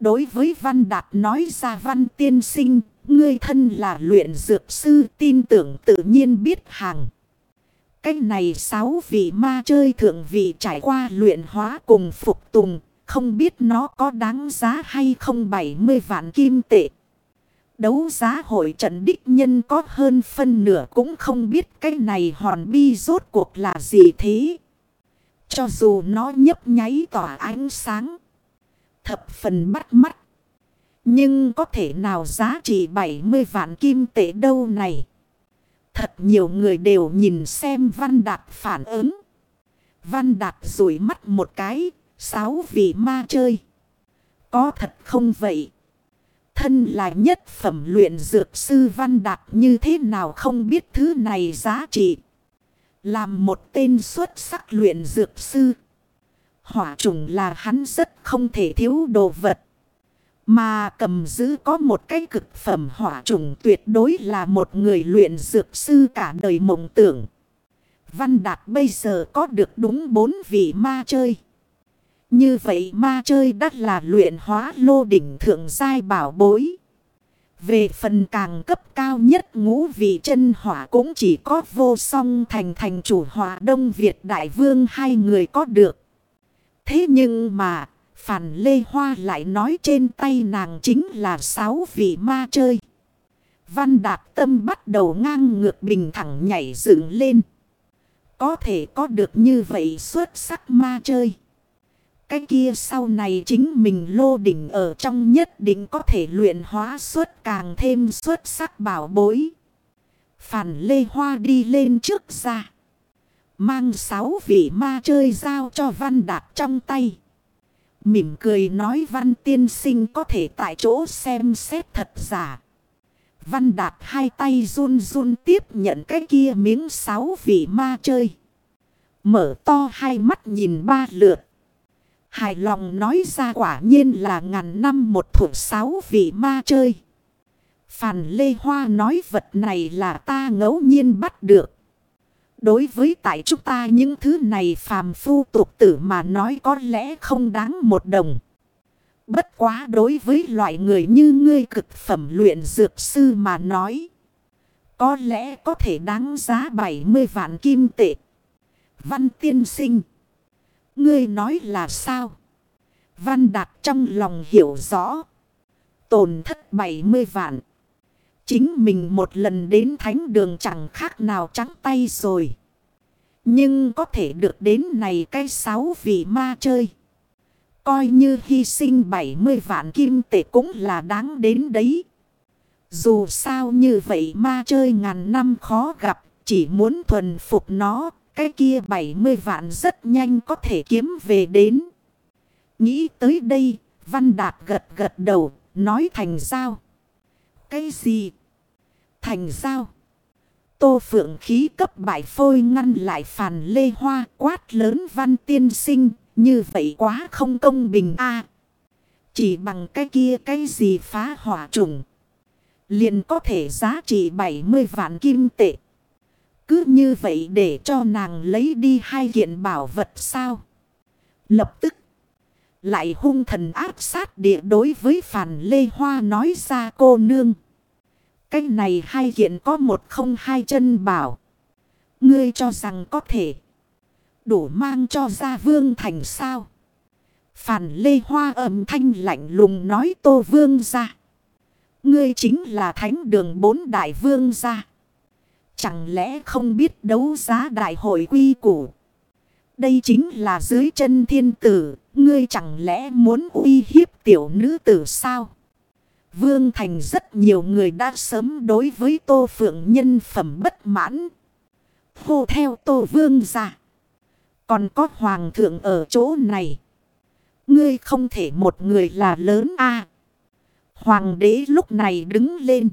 Đối với Văn Đạt nói ra Văn Tiên Sinh, ngươi thân là luyện dược sư tin tưởng tự nhiên biết hàng. Cách này sáu vị ma chơi thượng vị trải qua luyện hóa cùng phục tùng, không biết nó có đáng giá hay không 70 vạn kim tệ. Đấu giá hội trận đích nhân có hơn phân nửa cũng không biết cái này hòn bi rốt cuộc là gì thế. Cho dù nó nhấp nháy tỏa ánh sáng. Thập phần bắt mắt. Nhưng có thể nào giá trị 70 vạn kim tệ đâu này. Thật nhiều người đều nhìn xem Văn Đạt phản ứng. Văn Đạt rủi mắt một cái. Sáu vị ma chơi. Có thật không vậy? Thân là nhất phẩm luyện dược sư Văn Đạt như thế nào không biết thứ này giá trị. Làm một tên xuất sắc luyện dược sư. Hỏa trùng là hắn rất không thể thiếu đồ vật. Mà cầm giữ có một cái cực phẩm hỏa trùng tuyệt đối là một người luyện dược sư cả đời mộng tưởng. Văn Đạt bây giờ có được đúng bốn vị ma chơi. Như vậy ma chơi đắt là luyện hóa lô đỉnh thượng giai bảo bối. Về phần càng cấp cao nhất ngũ vị chân hỏa cũng chỉ có vô song thành thành chủ hỏa Đông Việt Đại Vương hai người có được. Thế nhưng mà, Phản Lê Hoa lại nói trên tay nàng chính là sáu vị ma chơi. Văn Đạt Tâm bắt đầu ngang ngược bình thẳng nhảy dựng lên. Có thể có được như vậy xuất sắc ma chơi. Cái kia sau này chính mình lô đỉnh ở trong nhất định có thể luyện hóa suốt càng thêm xuất sắc bảo bối. Phản Lê Hoa đi lên trước ra. Mang sáu vị ma chơi giao cho Văn Đạt trong tay. Mỉm cười nói Văn tiên sinh có thể tại chỗ xem xét thật giả. Văn Đạt hai tay run run tiếp nhận cái kia miếng sáu vị ma chơi. Mở to hai mắt nhìn ba lượt. Hài lòng nói ra quả nhiên là ngàn năm một thủ sáu vị ma chơi. Phàn Lê Hoa nói vật này là ta ngẫu nhiên bắt được. Đối với tại chúng ta những thứ này phàm phu tục tử mà nói có lẽ không đáng một đồng. Bất quá đối với loại người như ngươi cực phẩm luyện dược sư mà nói. Có lẽ có thể đáng giá 70 vạn kim tệ. Văn tiên sinh. Ngươi nói là sao? Văn đạt trong lòng hiểu rõ. Tổn thất 70 vạn. Chính mình một lần đến thánh đường chẳng khác nào trắng tay rồi. Nhưng có thể được đến này cái sáu vị ma chơi. Coi như hy sinh 70 vạn kim tệ cũng là đáng đến đấy. Dù sao như vậy ma chơi ngàn năm khó gặp. Chỉ muốn thuần phục nó. Cái kia 70 vạn rất nhanh có thể kiếm về đến. Nghĩ tới đây, Văn Đạt gật gật đầu, nói thành sao? Cái gì? Thành sao? Tô Phượng khí cấp bại phôi ngăn lại phàn lê hoa quát lớn văn tiên sinh, Như vậy quá không công bình a Chỉ bằng cái kia cái gì phá hỏa trùng. Liền có thể giá trị 70 vạn kim tệ. Cứ như vậy để cho nàng lấy đi hai kiện bảo vật sao. Lập tức. Lại hung thần áp sát địa đối với Phàn Lê Hoa nói ra, cô nương. Cái này hai kiện có một không hai chân bảo. Ngươi cho rằng có thể. Đủ mang cho ra vương thành sao. Phàn Lê Hoa âm thanh lạnh lùng nói, tô vương ra. Ngươi chính là thánh đường bốn đại vương ra. Chẳng lẽ không biết đấu giá đại hội quy củ. Đây chính là dưới chân thiên tử. Ngươi chẳng lẽ muốn uy hiếp tiểu nữ tử sao? Vương Thành rất nhiều người đã sớm đối với Tô Phượng nhân phẩm bất mãn. Hô theo Tô Vương ra. Còn có Hoàng thượng ở chỗ này. Ngươi không thể một người là lớn a Hoàng đế lúc này đứng lên.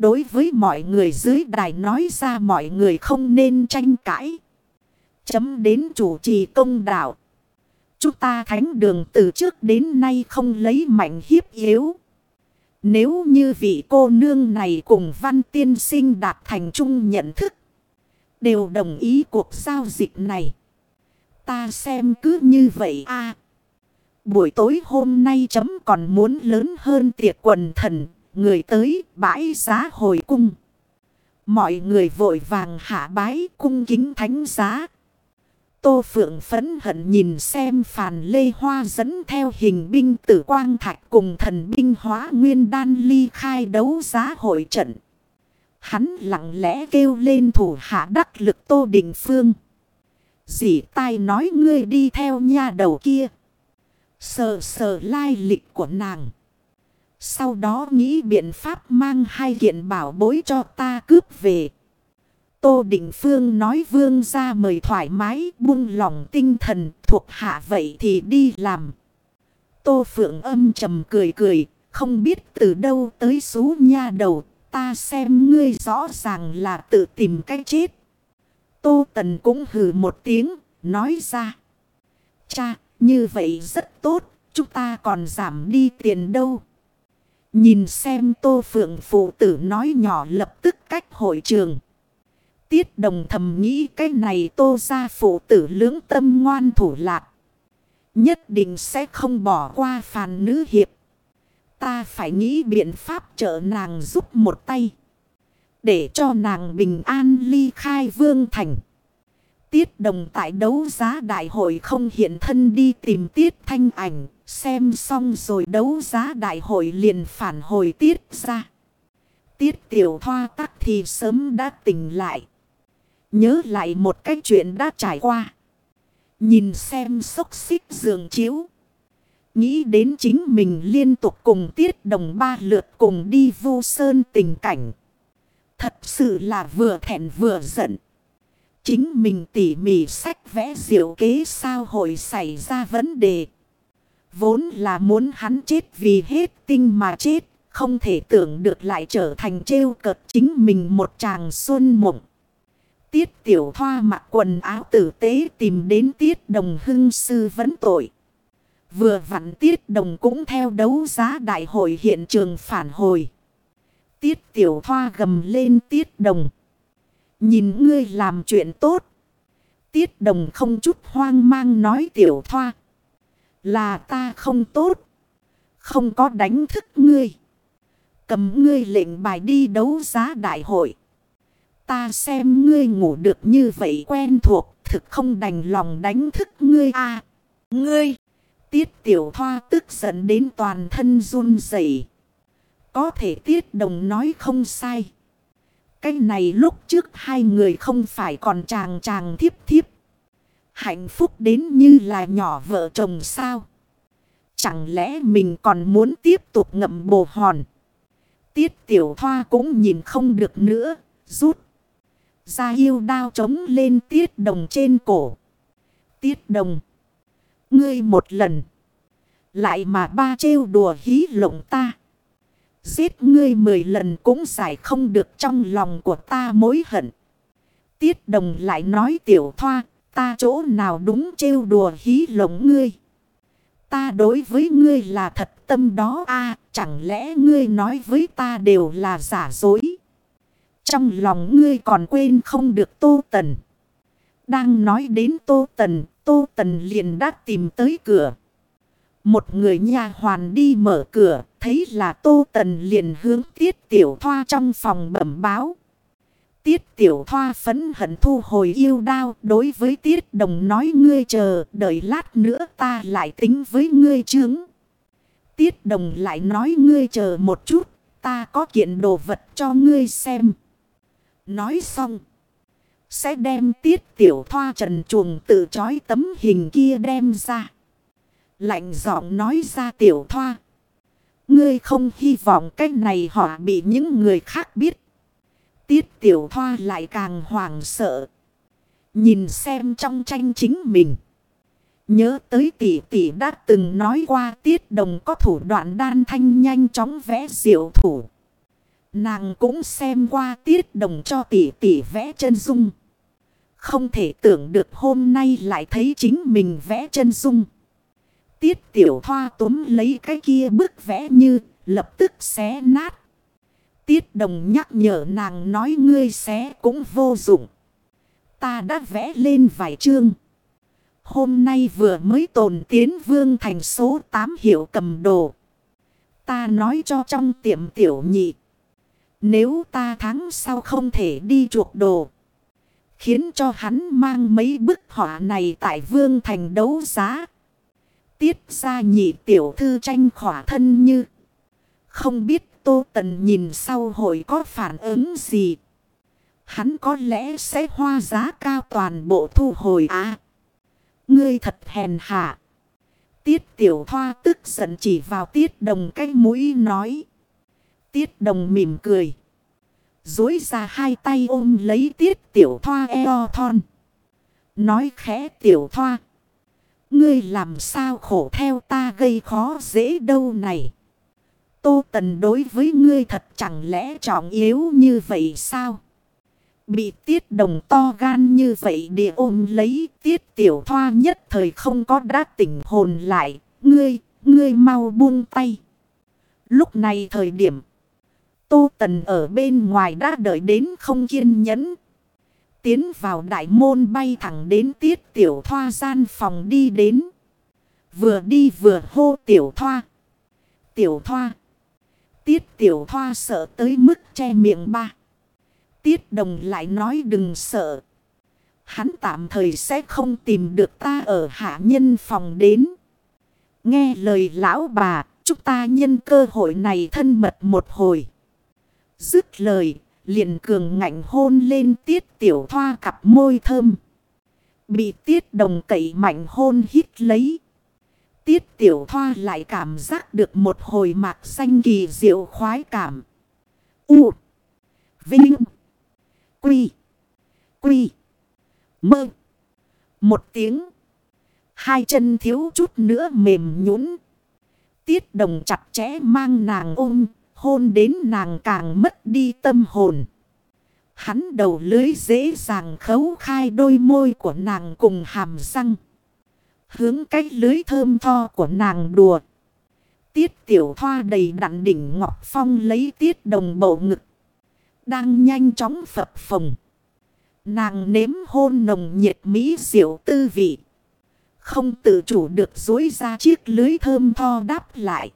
Đối với mọi người dưới đài nói ra mọi người không nên tranh cãi. Chấm đến chủ trì công đạo. Chúng ta thánh đường từ trước đến nay không lấy mạnh hiếp yếu. Nếu như vị cô nương này cùng văn tiên sinh đạt thành chung nhận thức. Đều đồng ý cuộc giao dịch này. Ta xem cứ như vậy a Buổi tối hôm nay chấm còn muốn lớn hơn tiệc quần thần. Người tới bãi giá hồi cung. Mọi người vội vàng hạ bái cung kính thánh giá. Tô Phượng phấn hận nhìn xem phàn lê hoa dẫn theo hình binh tử quang thạch cùng thần binh hóa nguyên đan ly khai đấu giá hội trận. Hắn lặng lẽ kêu lên thủ hạ đắc lực Tô Đình Phương. Dì tai nói ngươi đi theo nha đầu kia. Sờ sờ lai lịch của nàng. Sau đó nghĩ biện pháp mang hai kiện bảo bối cho ta cướp về. Tô Định Phương nói vương ra mời thoải mái buông lòng tinh thần thuộc hạ vậy thì đi làm. Tô Phượng âm trầm cười cười, không biết từ đâu tới xú nha đầu, ta xem ngươi rõ ràng là tự tìm cách chết. Tô Tần cũng hừ một tiếng, nói ra. Cha, như vậy rất tốt, chúng ta còn giảm đi tiền đâu. Nhìn xem Tô Phượng phụ tử nói nhỏ lập tức cách hội trường. Tiết đồng thầm nghĩ cái này tô ra phụ tử lưỡng tâm ngoan thủ lạc. Nhất định sẽ không bỏ qua phàn nữ hiệp. Ta phải nghĩ biện pháp trợ nàng giúp một tay. Để cho nàng bình an ly khai vương thành. Tiết đồng tại đấu giá đại hội không hiện thân đi tìm tiết thanh ảnh. Xem xong rồi đấu giá đại hội liền phản hồi tiết ra. Tiết tiểu thoa tắc thì sớm đã tỉnh lại. Nhớ lại một cái chuyện đã trải qua. Nhìn xem xốc xích giường chiếu. Nghĩ đến chính mình liên tục cùng tiết đồng ba lượt cùng đi vô sơn tình cảnh. Thật sự là vừa thẹn vừa giận. Chính mình tỉ mỉ sách vẽ diệu kế sao hội xảy ra vấn đề. Vốn là muốn hắn chết vì hết tinh mà chết. Không thể tưởng được lại trở thành trêu cợt chính mình một chàng xuân mộng. Tiết tiểu thoa mặc quần áo tử tế tìm đến tiết đồng hưng sư vấn tội. Vừa vặn tiết đồng cũng theo đấu giá đại hội hiện trường phản hồi. Tiết tiểu thoa gầm lên tiết đồng. Nhìn ngươi làm chuyện tốt. Tiết đồng không chút hoang mang nói tiểu thoa. Là ta không tốt. Không có đánh thức ngươi. Cầm ngươi lệnh bài đi đấu giá đại hội. Ta xem ngươi ngủ được như vậy quen thuộc, thực không đành lòng đánh thức ngươi a à, Ngươi, tiết tiểu thoa tức giận đến toàn thân run rẩy Có thể tiết đồng nói không sai. Cái này lúc trước hai người không phải còn chàng chàng thiếp thiếp. Hạnh phúc đến như là nhỏ vợ chồng sao. Chẳng lẽ mình còn muốn tiếp tục ngậm bồ hòn. Tiết tiểu thoa cũng nhìn không được nữa, rút ra yêu đao trống lên tiết đồng trên cổ. Tiết đồng. Ngươi một lần. Lại mà ba trêu đùa hí lộng ta. Giết ngươi mười lần cũng giải không được trong lòng của ta mối hận. Tiết đồng lại nói tiểu thoa. Ta chỗ nào đúng trêu đùa hí lộng ngươi. Ta đối với ngươi là thật tâm đó a chẳng lẽ ngươi nói với ta đều là giả dối. Trong lòng ngươi còn quên không được Tô Tần. Đang nói đến Tô Tần, Tô Tần liền đã tìm tới cửa. Một người nhà hoàn đi mở cửa, thấy là Tô Tần liền hướng Tiết Tiểu Thoa trong phòng bẩm báo. Tiết Tiểu Thoa phấn hận thu hồi yêu đao đối với Tiết Đồng nói ngươi chờ, đợi lát nữa ta lại tính với ngươi chướng. Tiết Đồng lại nói ngươi chờ một chút, ta có kiện đồ vật cho ngươi xem. Nói xong. Sẽ đem tiết tiểu thoa trần chuồng tự chói tấm hình kia đem ra. Lạnh giọng nói ra tiểu thoa. Ngươi không hy vọng cái này họ bị những người khác biết. Tiết tiểu thoa lại càng hoảng sợ. Nhìn xem trong tranh chính mình. Nhớ tới tỷ tỷ đã từng nói qua tiết đồng có thủ đoạn đan thanh nhanh chóng vẽ diệu thủ. Nàng cũng xem qua tiết đồng cho tỷ tỷ vẽ chân dung. Không thể tưởng được hôm nay lại thấy chính mình vẽ chân dung. Tiết tiểu thoa túm lấy cái kia bức vẽ như lập tức xé nát. Tiết đồng nhắc nhở nàng nói ngươi xé cũng vô dụng. Ta đã vẽ lên vài chương. Hôm nay vừa mới tồn tiến vương thành số 8 hiệu cầm đồ. Ta nói cho trong tiệm tiểu nhị. Nếu ta thắng sau không thể đi chuộc đồ. Khiến cho hắn mang mấy bức họa này tại vương thành đấu giá. Tiết ra nhị tiểu thư tranh khỏa thân như. Không biết Tô Tần nhìn sau hội có phản ứng gì. Hắn có lẽ sẽ hoa giá cao toàn bộ thu hồi à. Ngươi thật hèn hạ. Tiết tiểu thoa tức giận chỉ vào tiết đồng cái mũi nói. Tiết đồng mỉm cười. Dối ra hai tay ôm lấy tiết tiểu thoa eo thon. Nói khẽ tiểu thoa. Ngươi làm sao khổ theo ta gây khó dễ đâu này. Tô tần đối với ngươi thật chẳng lẽ trọng yếu như vậy sao? Bị tiết đồng to gan như vậy địa ôm lấy tiết tiểu thoa nhất thời không có đã tỉnh hồn lại. Ngươi, ngươi mau buông tay. Lúc này thời điểm. Tô Tần ở bên ngoài đã đợi đến không kiên nhẫn. Tiến vào đại môn bay thẳng đến tiết tiểu thoa gian phòng đi đến. Vừa đi vừa hô tiểu thoa. Tiểu thoa. Tiết tiểu thoa sợ tới mức che miệng ba. Tiết đồng lại nói đừng sợ. Hắn tạm thời sẽ không tìm được ta ở hạ nhân phòng đến. Nghe lời lão bà, chúng ta nhân cơ hội này thân mật một hồi. Dứt lời, liền cường ngạnh hôn lên tiết tiểu thoa cặp môi thơm. Bị tiết đồng cậy mạnh hôn hít lấy. Tiết tiểu thoa lại cảm giác được một hồi mạc xanh kỳ diệu khoái cảm. U. Vinh. Quy. Quy. Mơ. Một tiếng. Hai chân thiếu chút nữa mềm nhũn Tiết đồng chặt chẽ mang nàng ôm, hôn đến nàng càng mất đi tâm hồn. Hắn đầu lưới dễ dàng khấu khai đôi môi của nàng cùng hàm răng. Hướng cách lưới thơm tho của nàng đùa. Tiết tiểu thoa đầy đặn đỉnh ngọc phong lấy tiết đồng bầu ngực. Đang nhanh chóng phập phồng. Nàng nếm hôn nồng nhiệt mỹ diệu tư vị. Không tự chủ được dối ra chiếc lưới thơm tho đáp lại.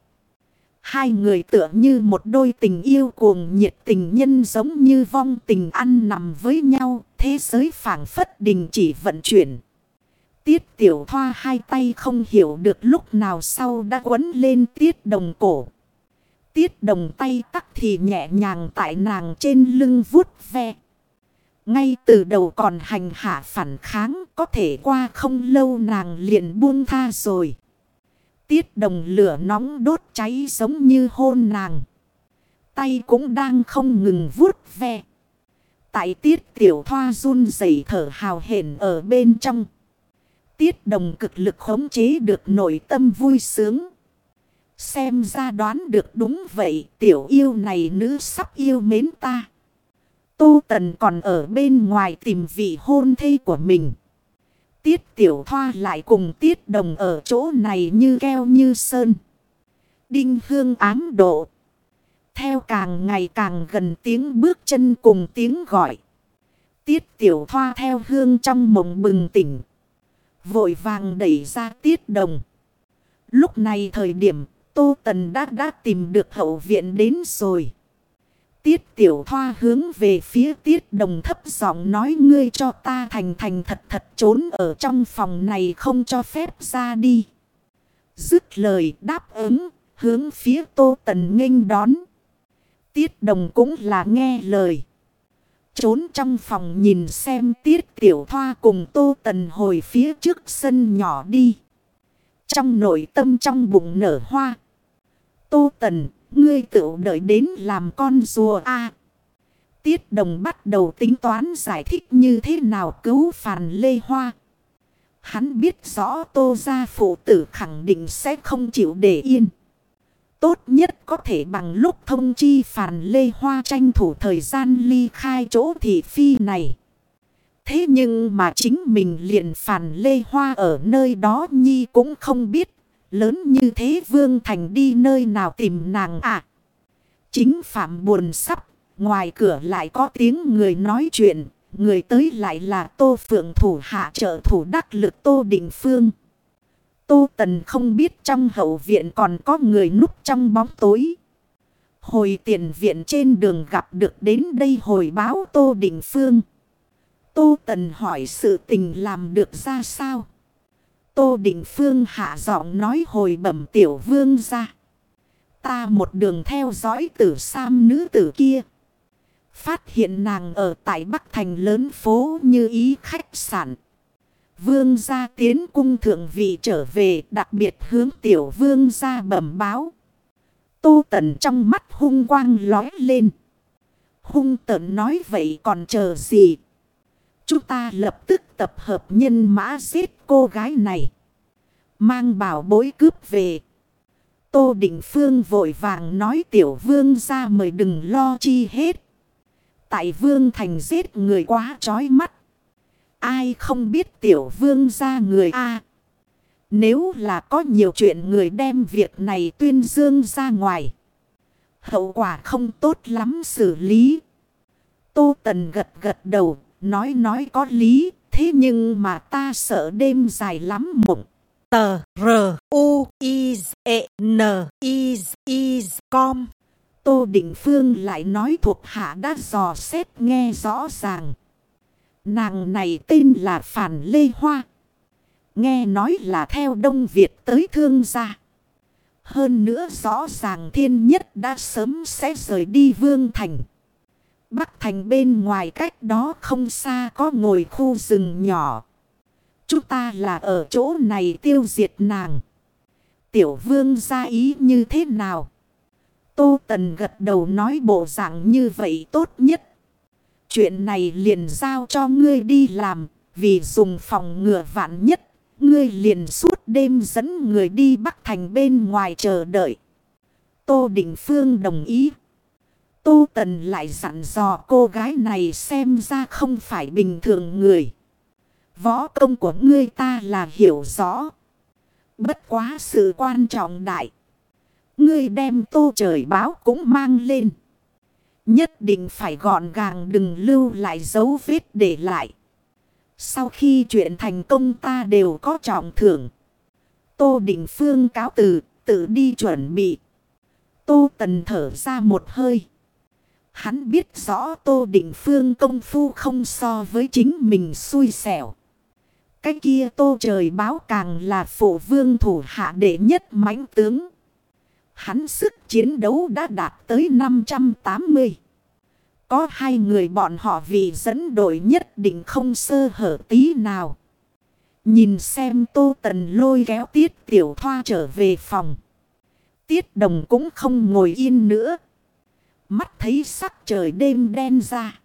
Hai người tựa như một đôi tình yêu cuồng nhiệt tình nhân giống như vong tình ăn nằm với nhau. Thế giới phản phất đình chỉ vận chuyển. Tiết tiểu thoa hai tay không hiểu được lúc nào sau đã quấn lên tiết đồng cổ. Tiết đồng tay tắc thì nhẹ nhàng tại nàng trên lưng vuốt ve. Ngay từ đầu còn hành hạ phản kháng, có thể qua không lâu nàng liền buông tha rồi. Tiết đồng lửa nóng đốt cháy giống như hôn nàng. Tay cũng đang không ngừng vuốt ve. Tại tiết tiểu thoa run rẩy thở hào hển ở bên trong. Tiết đồng cực lực khống chế được nội tâm vui sướng. Xem ra đoán được đúng vậy, tiểu yêu này nữ sắp yêu mến ta. Tô Tần còn ở bên ngoài tìm vị hôn thê của mình. Tiết tiểu thoa lại cùng tiết đồng ở chỗ này như keo như sơn. Đinh hương ám độ. Theo càng ngày càng gần tiếng bước chân cùng tiếng gọi. Tiết tiểu thoa theo hương trong mộng bừng tỉnh. Vội vàng đẩy ra tiết đồng. Lúc này thời điểm Tô Tần đã đã tìm được hậu viện đến rồi. Tiết tiểu thoa hướng về phía tiết đồng thấp giọng nói ngươi cho ta thành thành thật thật trốn ở trong phòng này không cho phép ra đi. Dứt lời đáp ứng, hướng phía tô tần nghênh đón. Tiết đồng cũng là nghe lời. Trốn trong phòng nhìn xem tiết tiểu thoa cùng tô tần hồi phía trước sân nhỏ đi. Trong nội tâm trong bụng nở hoa. Tô tần, Ngươi tự đợi đến làm con rùa a Tiết đồng bắt đầu tính toán giải thích như thế nào cứu phàn lê hoa. Hắn biết rõ tô gia phụ tử khẳng định sẽ không chịu để yên. Tốt nhất có thể bằng lúc thông chi phàn lê hoa tranh thủ thời gian ly khai chỗ thị phi này. Thế nhưng mà chính mình liền phàn lê hoa ở nơi đó nhi cũng không biết. Lớn như thế Vương Thành đi nơi nào tìm nàng à? Chính Phạm buồn sắp, ngoài cửa lại có tiếng người nói chuyện. Người tới lại là Tô Phượng thủ hạ trợ thủ đắc lực Tô Định Phương. Tô Tần không biết trong hậu viện còn có người núp trong bóng tối. Hồi tiền viện trên đường gặp được đến đây hồi báo Tô Đình Phương. Tô Tần hỏi sự tình làm được ra sao? Tô Đình Phương hạ giọng nói hồi bẩm tiểu vương ra. Ta một đường theo dõi tử Sam nữ tử kia. Phát hiện nàng ở tại Bắc Thành lớn phố như ý khách sạn. Vương gia tiến cung thượng vị trở về, đặc biệt hướng tiểu vương gia bẩm báo. Tô tần trong mắt hung quang lói lên. Hung tần nói vậy còn chờ gì? Chúng ta lập tức tập hợp nhân mã giết cô gái này. Mang bảo bối cướp về. Tô Định Phương vội vàng nói tiểu vương ra mời đừng lo chi hết. Tại vương thành giết người quá trói mắt. Ai không biết tiểu vương ra người A. nếu là có nhiều chuyện người đem việc này tuyên dương ra ngoài. Hậu quả không tốt lắm xử lý. Tô Tần gật gật đầu, nói nói có lý, thế nhưng mà ta sợ đêm dài lắm mộng. Tờ R U I Z E N I Z I Z com Tô Định Phương lại nói thuộc hạ đã dò xét nghe rõ ràng. Nàng này tên là Phản Lê Hoa. Nghe nói là theo Đông Việt tới thương gia. Hơn nữa rõ ràng thiên nhất đã sớm sẽ rời đi Vương Thành. Bắc Thành bên ngoài cách đó không xa có ngồi khu rừng nhỏ. Chúng ta là ở chỗ này tiêu diệt nàng. Tiểu vương ra ý như thế nào? Tô Tần gật đầu nói bộ dạng như vậy tốt nhất. Chuyện này liền giao cho ngươi đi làm. Vì dùng phòng ngừa vạn nhất. Ngươi liền suốt đêm dẫn người đi Bắc Thành bên ngoài chờ đợi. Tô Định Phương đồng ý. Tô Tần lại dặn dò cô gái này xem ra không phải bình thường người. Võ công của ngươi ta là hiểu rõ. Bất quá sự quan trọng đại. Ngươi đem tô trời báo cũng mang lên. Nhất định phải gọn gàng đừng lưu lại dấu vết để lại. Sau khi chuyện thành công ta đều có trọng thưởng. Tô Định Phương cáo từ, tự đi chuẩn bị. Tô Tần thở ra một hơi. Hắn biết rõ Tô Định Phương công phu không so với chính mình xui xẻo. Cái kia tô trời báo càng là phổ vương thủ hạ đệ nhất mãnh tướng. Hắn sức chiến đấu đã đạt tới 580. Có hai người bọn họ vì dẫn đội nhất định không sơ hở tí nào. Nhìn xem tô tần lôi kéo tiết tiểu thoa trở về phòng. Tiết đồng cũng không ngồi yên nữa. Mắt thấy sắc trời đêm đen ra.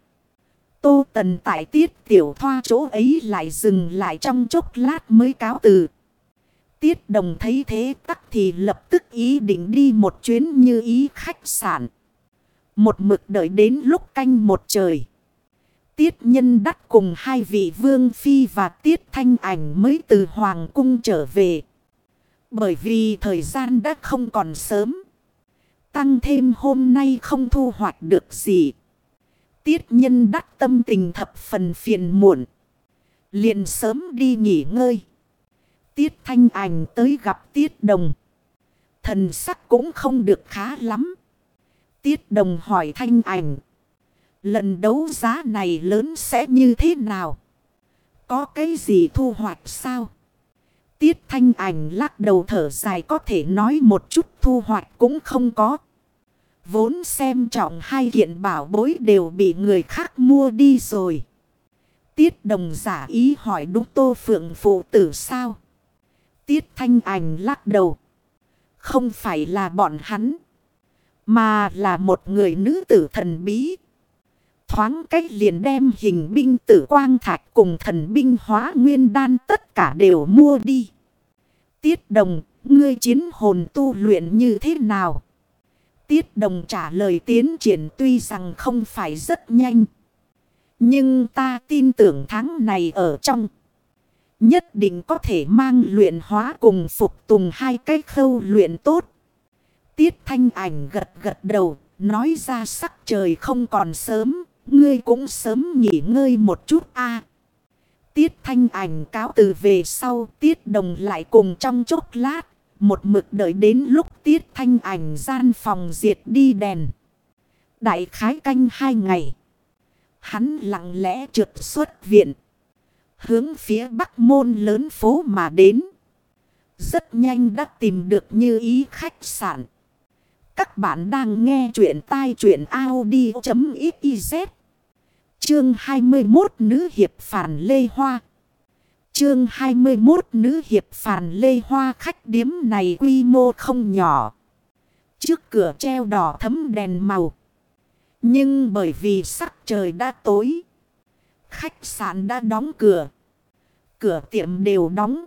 Tô Tần tại tiết tiểu thoa chỗ ấy lại dừng lại trong chốc lát mới cáo từ. Tiết đồng thấy thế tắc thì lập tức ý định đi một chuyến như ý khách sạn. Một mực đợi đến lúc canh một trời. Tiết nhân đắt cùng hai vị vương phi và tiết thanh ảnh mới từ hoàng cung trở về. Bởi vì thời gian đã không còn sớm. Tăng thêm hôm nay không thu hoạch được gì. Tiết nhân đắc tâm tình thập phần phiền muộn. Liền sớm đi nghỉ ngơi. Tiết thanh ảnh tới gặp tiết đồng. Thần sắc cũng không được khá lắm. Tiết đồng hỏi thanh ảnh. Lần đấu giá này lớn sẽ như thế nào? Có cái gì thu hoạch sao? Tiết thanh ảnh lắc đầu thở dài, có thể nói một chút thu hoạch cũng không có. Vốn xem trọng hai kiện bảo bối đều bị người khác mua đi rồi. Tiết đồng giả ý hỏi, Đúng tô phượng phụ tử sao? Tiết thanh ảnh lắc đầu. Không phải là bọn hắn. Mà là một người nữ tử thần bí. Thoáng cách liền đem hình binh tử quang thạch cùng thần binh hóa nguyên đan tất cả đều mua đi. Tiết đồng, ngươi chiến hồn tu luyện như thế nào? Tiết đồng trả lời tiến triển tuy rằng không phải rất nhanh. Nhưng ta tin tưởng tháng này ở trong. Nhất định có thể mang luyện hóa cùng phục tùng hai cái khâu luyện tốt. Tiết thanh ảnh gật gật đầu, nói ra sắc trời không còn sớm, ngươi cũng sớm nghỉ ngơi một chút a. Tiết thanh ảnh cáo từ về sau, tiết đồng lại cùng trong chốc lát, một mực đợi đến lúc tiết thanh ảnh gian phòng diệt đi đèn. Đại khái canh hai ngày. Hắn lặng lẽ trượt xuất viện. Hướng phía bắc môn lớn phố mà đến. Rất nhanh đã tìm được như ý khách sạn. Các bạn đang nghe chuyện tai chuyện Audi.xyz. Chương 21 Nữ Hiệp Phản Lê Hoa. Chương 21 Nữ Hiệp Phản Lê Hoa khách điếm này quy mô không nhỏ. Trước cửa treo đỏ thấm đèn màu. Nhưng bởi vì sắc trời đã tối. Khách sạn đã đóng cửa. Cửa tiệm đều đóng.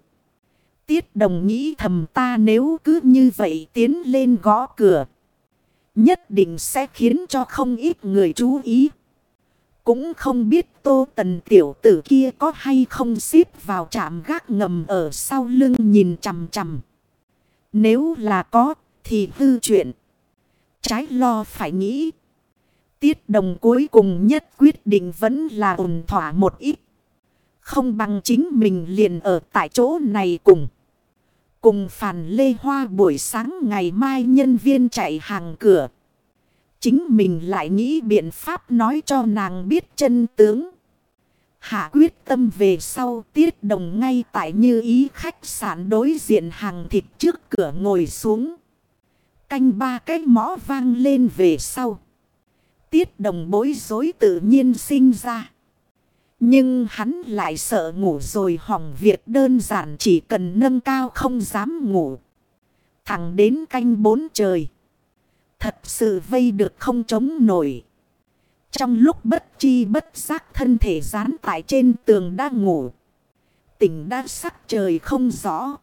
Tiết đồng nghĩ thầm ta nếu cứ như vậy tiến lên gõ cửa. Nhất định sẽ khiến cho không ít người chú ý. Cũng không biết tô tần tiểu tử kia có hay không xếp vào trạm gác ngầm ở sau lưng nhìn chằm chằm. Nếu là có, thì hư chuyện. Trái lo phải nghĩ. Tiết đồng cuối cùng nhất quyết định vẫn là ổn thỏa một ít. Không bằng chính mình liền ở tại chỗ này cùng. Cùng phản lê hoa buổi sáng ngày mai nhân viên chạy hàng cửa. Chính mình lại nghĩ biện pháp nói cho nàng biết chân tướng. Hạ quyết tâm về sau tiết đồng ngay tại như ý khách sạn đối diện hàng thịt trước cửa ngồi xuống. Canh ba cái mõ vang lên về sau. Tiết đồng bối rối tự nhiên sinh ra. Nhưng hắn lại sợ ngủ rồi hỏng việc đơn giản chỉ cần nâng cao không dám ngủ. Thẳng đến canh bốn trời. Thật sự vây được không chống nổi. Trong lúc bất chi bất giác thân thể dán tại trên tường đang ngủ. Tỉnh đã sắc trời không rõ.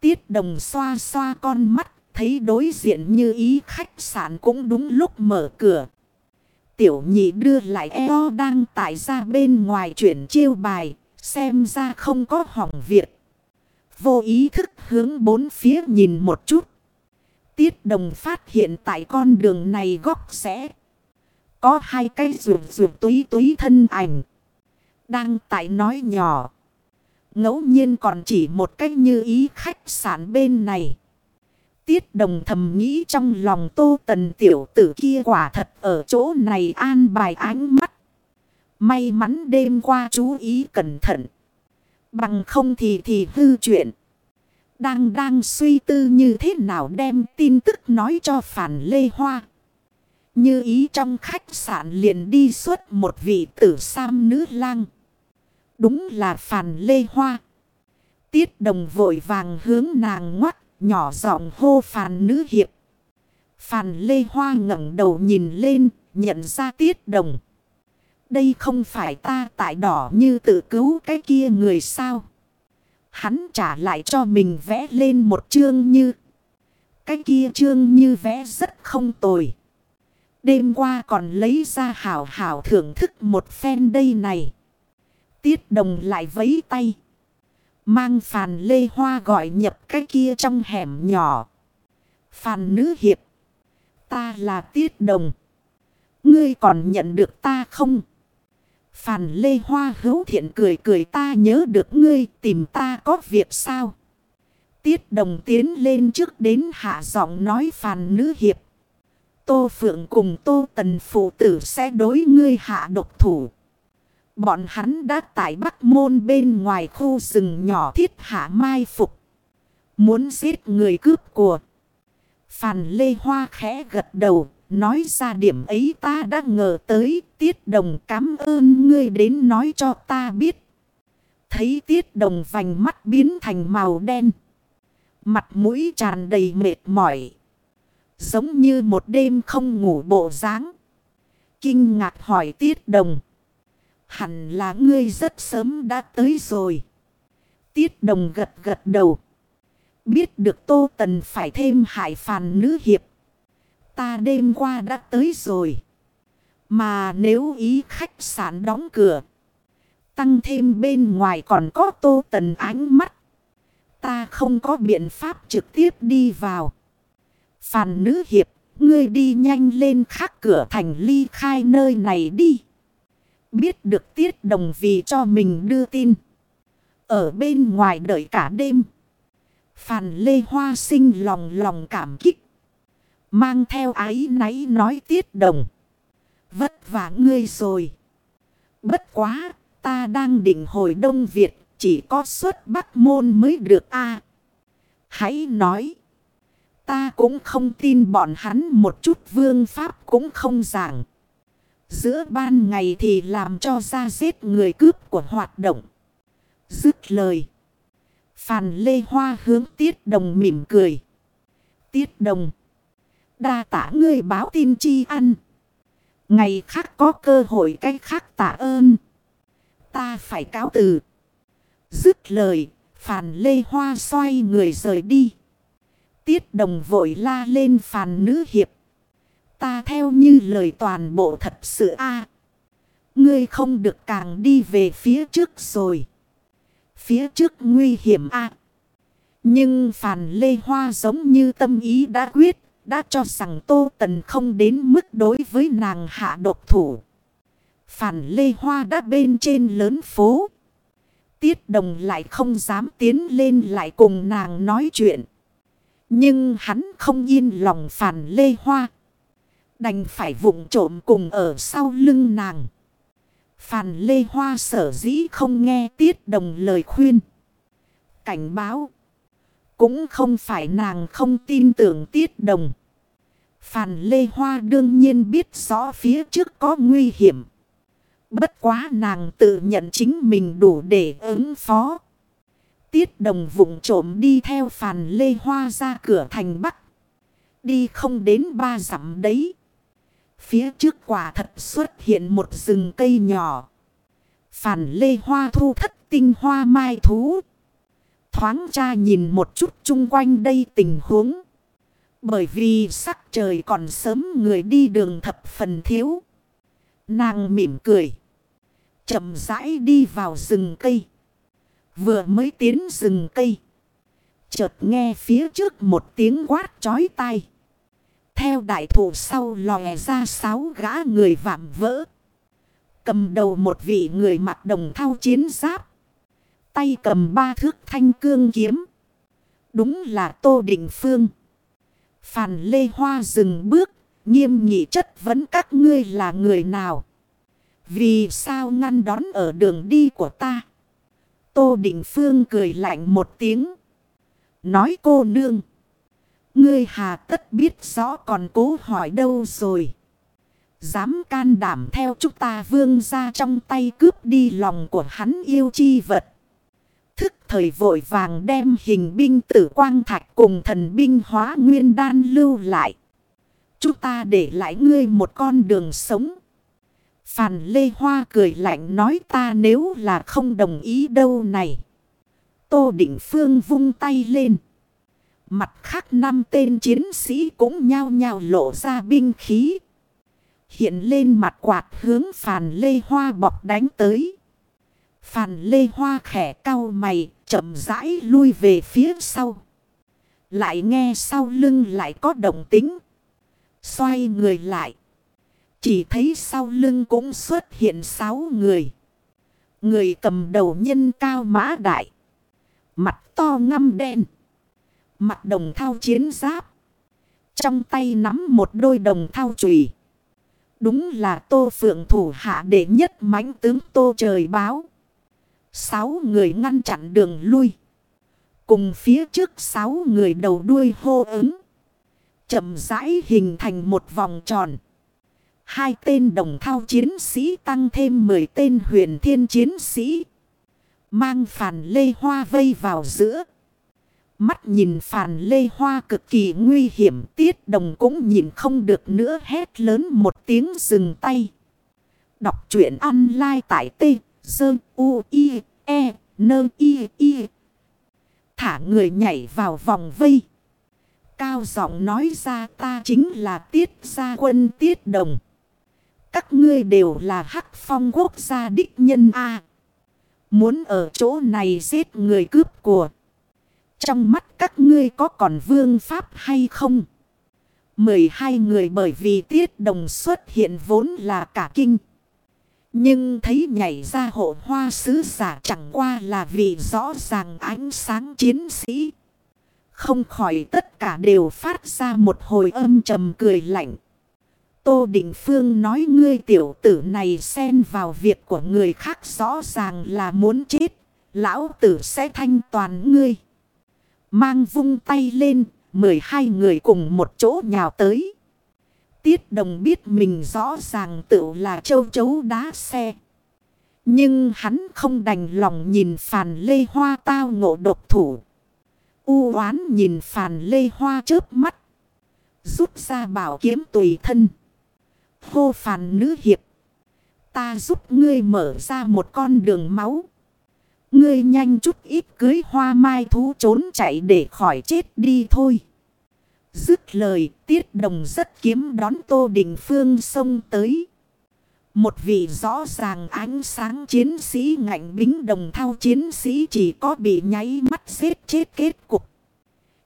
Tiết đồng xoa xoa con mắt. Thấy đối diện như ý, khách sạn cũng đúng lúc mở cửa. Tiểu nhị đưa lại eo đang tại ra bên ngoài chuyển chiêu bài. Xem ra không có hỏng việc. Vô ý thức hướng bốn phía nhìn một chút. Tiết đồng phát hiện tại con đường này góc rẽ. Có hai cây rượu rượu túy túy thân ảnh. Đang tại nói nhỏ. ngẫu nhiên còn chỉ một cách như ý khách sạn bên này. Tiết đồng thầm nghĩ trong lòng tô tần tiểu tử kia quả thật ở chỗ này an bài ánh mắt. May mắn đêm qua chú ý cẩn thận. Bằng không thì thì hư chuyện. Đang đang suy tư như thế nào đem tin tức nói cho phản lê hoa. Như ý trong khách sạn liền đi suốt một vị tử sam nữ lang. Đúng là phản lê hoa. Tiết đồng vội vàng hướng nàng ngoắt, nhỏ giọng hô phàn nữ hiệp. phàn lê hoa ngẩng đầu nhìn lên, nhận ra tiết đồng. Đây không phải ta tại đỏ như tự cứu cái kia người sao. Hắn trả lại cho mình vẽ lên một chương như. Cái kia chương như vẽ rất không tồi. Đêm qua còn lấy ra hảo hảo thưởng thức một phen đây này. Tiết đồng lại vấy tay. Mang phàn lê hoa gọi nhập cái kia trong hẻm nhỏ. Phàn nữ hiệp. Ta là tiết đồng. Ngươi còn nhận được ta không? Phàn lê hoa hữu thiện cười cười ta nhớ được ngươi, tìm ta có việc sao? Tiết đồng tiến lên trước đến hạ giọng nói phàn nữ hiệp. Tô Phượng cùng Tô Tần Phụ Tử sẽ đối ngươi hạ độc thủ. Bọn hắn đã tại Bắc Môn bên ngoài khu rừng nhỏ thiết hạ mai phục. Muốn giết người cướp của. Phàn Lê Hoa khẽ gật đầu. Nói ra điểm ấy ta đã ngờ tới. Tiết đồng cảm ơn ngươi đến nói cho ta biết. Thấy tiết đồng vành mắt biến thành màu đen. Mặt mũi tràn đầy mệt mỏi. Giống như một đêm không ngủ bộ dáng Kinh ngạc hỏi tiết đồng. Hẳn là ngươi rất sớm đã tới rồi. Tiết đồng gật gật đầu. Biết được Tô Tần phải thêm hải phàn nữ hiệp. Ta đêm qua đã tới rồi. Mà nếu ý khách sạn đóng cửa. Tăng thêm bên ngoài còn có Tô Tần ánh mắt. Ta không có biện pháp trực tiếp đi vào. Phàn nữ hiệp, ngươi đi nhanh lên khắc cửa thành ly khai nơi này đi. Biết được tiết đồng vì cho mình đưa tin. Ở bên ngoài đợi cả đêm. Phàn lê hoa sinh lòng lòng cảm kích. Mang theo ái náy nói tiết đồng. Vất vả ngươi rồi. Bất quá, ta đang định hồi Đông Việt, chỉ có xuất Bắc Môn mới được a Hãy nói. Ta cũng không tin bọn hắn một chút vương pháp cũng không giảng. Giữa ban ngày thì làm cho ra giết người cướp của hoạt động. Dứt lời. Phàn Lê Hoa hướng Tiết Đồng mỉm cười. Tiết Đồng. Đa tả ngươi báo tin chi ăn. Ngày khác có cơ hội cách khác tạ ơn. Ta phải cáo từ. Dứt lời. Phàn Lê Hoa xoay người rời đi. Tiết đồng vội la lên phàn nữ hiệp. Ta theo như lời toàn bộ thật sự a à, Ngươi không được càng đi về phía trước rồi. Phía trước nguy hiểm a à, Nhưng phàn lê hoa giống như tâm ý đã quyết. Đã cho rằng Tô Tần không đến mức đối với nàng hạ độc thủ. Phản Lê Hoa đã bên trên lớn phố. Tiết đồng lại không dám tiến lên lại cùng nàng nói chuyện. Nhưng hắn không yên lòng phản lê hoa. Đành phải vụng trộm cùng ở sau lưng nàng. Phàn lê hoa sở dĩ không nghe tiết đồng lời khuyên. Cảnh báo. Cũng không phải nàng không tin tưởng tiết đồng. Phàn lê hoa đương nhiên biết rõ phía trước có nguy hiểm. Bất quá nàng tự nhận chính mình đủ để ứng phó. Tiết đồng vụng trộm đi theo phàn lê hoa ra cửa thành bắc. Đi không đến ba dặm đấy. Phía trước quả thật xuất hiện một rừng cây nhỏ. Phản lê hoa thu thất tinh hoa mai thú. Thoáng cha nhìn một chút chung quanh đây tình huống. Bởi vì sắc trời còn sớm người đi đường thập phần thiếu. Nàng mỉm cười. chậm rãi đi vào rừng cây. Vừa mới tiến rừng cây. Chợt nghe phía trước một tiếng quát chói tai. Theo đại thủ sau lòe ra sáu gã người vạm vỡ. Cầm đầu một vị người mặc đồng thao chiến giáp. Tay cầm ba thước thanh cương kiếm. Đúng là Tô Định Phương. Phàn Lê Hoa dừng bước. Nghiêm nghị chất vấn các ngươi là người nào. Vì sao ngăn đón ở đường đi của ta. Tô Định Phương cười lạnh một tiếng. Nói cô nương. Ngươi hà tất biết rõ còn cố hỏi đâu rồi. Dám can đảm theo chúng ta vương ra trong tay cướp đi lòng của hắn yêu chi vật. Thức thời vội vàng đem hình binh tử quang thạch cùng thần binh hóa nguyên đan lưu lại. Chúng ta để lại ngươi một con đường sống. Phàn Lê Hoa cười lạnh nói ta nếu là không đồng ý đâu này. Tô Định Phương vung tay lên. Mặt khác năm tên chiến sĩ cũng nhao nhao lộ ra binh khí. Hiện lên mặt quạt hướng phàn lê hoa bọc đánh tới. Phàn lê hoa khẽ cao mày, chậm rãi lui về phía sau. Lại nghe sau lưng lại có động tính. Xoay người lại. Chỉ thấy sau lưng cũng xuất hiện sáu người. Người cầm đầu nhân cao mã đại. Mặt to ngăm đen. Mặt đồng thao chiến giáp. Trong tay nắm một đôi đồng thao chùy. Đúng là tô phượng thủ hạ đệ nhất mãnh tướng tô trời báo. Sáu người ngăn chặn đường lui. Cùng phía trước sáu người đầu đuôi hô ứng. chậm rãi hình thành một vòng tròn. Hai tên đồng thao chiến sĩ tăng thêm 10 tên huyền thiên chiến sĩ. Mang phản lê hoa vây vào giữa. Mắt nhìn phàn lê hoa cực kỳ nguy hiểm, tiết đồng cũng nhìn không được nữa, hét lớn một tiếng dừng tay. Đọc truyện online tại t dơ u, i e nơ i i. Thả người nhảy vào vòng vây. Cao giọng nói ra, ta chính là tiết gia quân, tiết đồng. Các ngươi đều là hắc phong quốc gia đích nhân A. Muốn ở chỗ này giết người cướp của. Trong mắt các ngươi có còn vương pháp hay không? 12 người bởi vì tiết đồng xuất hiện vốn là cả kinh. Nhưng thấy nhảy ra hộ hoa sứ giả chẳng qua là vì rõ ràng ánh sáng chiến sĩ. Không khỏi tất cả đều phát ra một hồi âm trầm cười lạnh. Tô Định Phương nói ngươi tiểu tử này xen vào việc của người khác rõ ràng là muốn chết. Lão tử sẽ thanh toàn ngươi. Mang vung tay lên, 12 người cùng một chỗ nhào tới. Tiết đồng biết mình rõ ràng tự là châu chấu đá xe. Nhưng hắn không đành lòng nhìn phàn lê hoa tao ngộ độc thủ. U oán nhìn phàn lê hoa chớp mắt. Rút ra bảo kiếm tùy thân. Hô phàn nữ hiệp. Ta giúp ngươi mở ra một con đường máu. Ngươi nhanh chút ít cưới hoa mai thú trốn chạy để khỏi chết đi thôi. Dứt lời, tiết đồng rất kiếm đón Tô Đình Phương xông tới. Một vị rõ ràng ánh sáng chiến sĩ ngạnh bính đồng thao chiến sĩ chỉ có bị nháy mắt giết chết kết cục.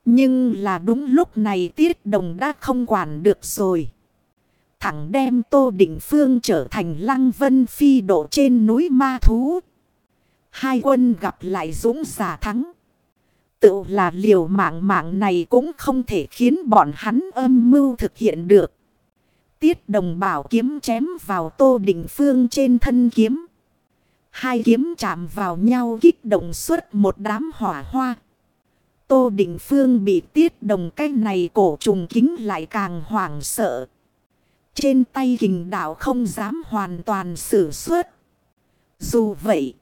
Nhưng là đúng lúc này tiết đồng đã không quản được rồi. Thẳng đem Tô Định Phương trở thành lăng vân phi độ trên núi ma thú. Hai quân gặp lại dũng giả thắng. Tự là liều mạng mạng này cũng không thể khiến bọn hắn âm mưu thực hiện được. Tiết đồng bảo kiếm chém vào tô đỉnh phương trên thân kiếm. Hai kiếm chạm vào nhau kích động suốt một đám hỏa hoa. Tô đỉnh phương bị tiết đồng cái này cổ trùng kính lại càng hoảng sợ. Trên tay hình đạo không dám hoàn toàn sử suốt. Dù vậy.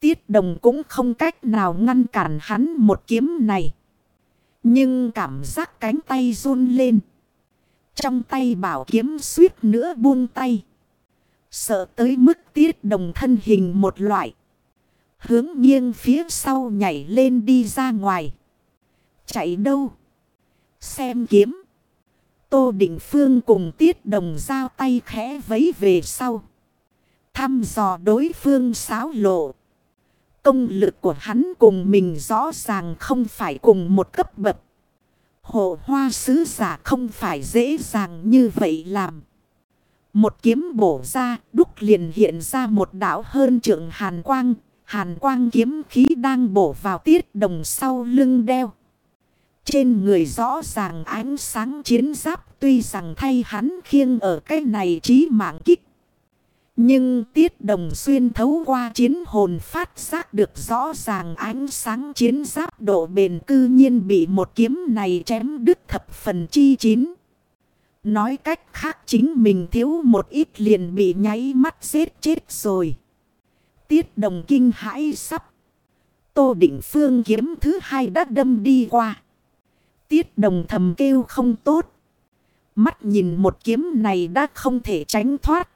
Tiết đồng cũng không cách nào ngăn cản hắn một kiếm này. Nhưng cảm giác cánh tay run lên. Trong tay bảo kiếm suýt nữa buông tay. Sợ tới mức tiết đồng thân hình một loại. Hướng nghiêng phía sau nhảy lên đi ra ngoài. Chạy đâu? Xem kiếm. Tô Định Phương cùng tiết đồng giao tay khẽ vấy về sau. Thăm dò đối phương xáo lộ. Công lực của hắn cùng mình rõ ràng không phải cùng một cấp bậc. Hộ hoa sứ giả không phải dễ dàng như vậy làm. Một kiếm bổ ra, đúc liền hiện ra một đảo hơn trượng hàn quang. Hàn quang kiếm khí đang bổ vào tiết đồng sau lưng đeo. Trên người rõ ràng ánh sáng chiến giáp tuy rằng thay hắn khiêng ở cái này trí mạng kích. Nhưng tiết đồng xuyên thấu qua chiến hồn phát giác được rõ ràng ánh sáng chiến giáp độ bền cư nhiên bị một kiếm này chém đứt thập phần chi chín. Nói cách khác chính mình thiếu một ít liền bị nháy mắt giết chết rồi. Tiết đồng kinh hãi sắp. Tô định phương kiếm thứ hai đã đâm đi qua. Tiết đồng thầm kêu không tốt. Mắt nhìn một kiếm này đã không thể tránh thoát.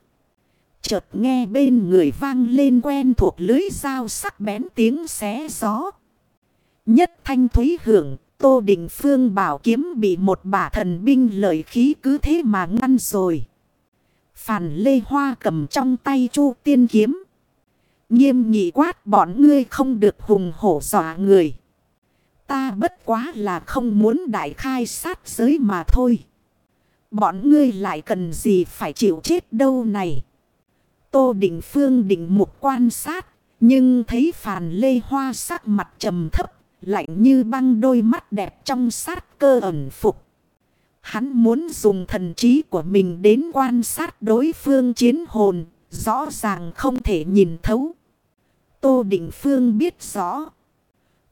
Chợt nghe bên người vang lên quen thuộc lưới dao sắc bén tiếng xé gió. Nhất thanh thúy hưởng, Tô Đình Phương bảo kiếm bị một bả thần binh lợi khí cứ thế mà ngăn rồi. Phàn Lê Hoa cầm trong tay chu tiên kiếm. Nghiêm nghị quát bọn ngươi không được hùng hổ dọa người. Ta bất quá là không muốn đại khai sát giới mà thôi. Bọn ngươi lại cần gì phải chịu chết đâu này. Tô Định Phương định mục quan sát. Nhưng thấy Phàn Lê Hoa sắc mặt trầm thấp. Lạnh như băng, đôi mắt đẹp trong sát cơ ẩn phục. Hắn muốn dùng thần trí của mình đến quan sát đối phương chiến hồn. Rõ ràng không thể nhìn thấu. Tô Định Phương biết rõ.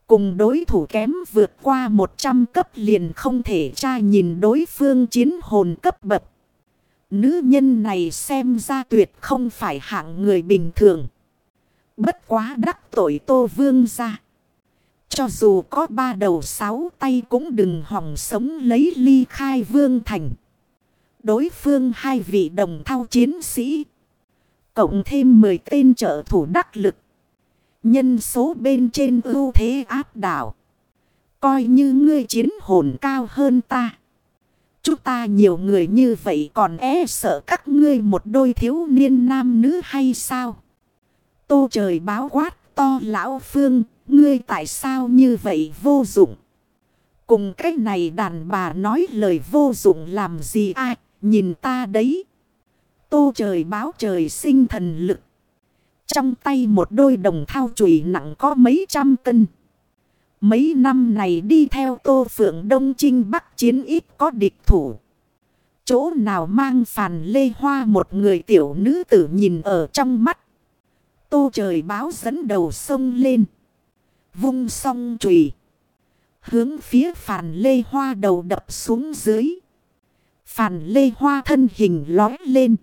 Cùng đối thủ kém vượt qua 100 cấp liền không thể tra nhìn đối phương chiến hồn cấp bậc. Nữ nhân này xem ra tuyệt không phải hạng người bình thường. Bất quá đắc tội Tô Vương ra. Cho dù có ba đầu sáu tay cũng đừng hòng sống lấy ly khai vương thành. Đối phương hai vị đồng thao chiến sĩ. Cộng thêm 10 tên trợ thủ đắc lực. Nhân số bên trên ưu thế áp đảo. Coi như ngươi chiến hồn cao hơn ta. Chúng ta nhiều người như vậy còn e sợ các ngươi một đôi thiếu niên nam nữ hay sao? Tô trời báo quát to lão phương, ngươi tại sao như vậy vô dụng? Cùng cái này đàn bà nói lời vô dụng làm gì ai, nhìn ta đấy. Tô trời báo trời sinh thần lực. Trong tay một đôi đồng thao chùy nặng có mấy trăm cân. Mấy năm này đi theo Tô Phượng Đông Trinh Bắc chiến ít có địch thủ. Chỗ nào mang phàn lê hoa một người tiểu nữ tử nhìn ở trong mắt. Tô trời báo dẫn đầu sông lên. Vung song chùy Hướng phía phàn lê hoa đầu đập xuống dưới. Phàn lê hoa thân hình lói lên.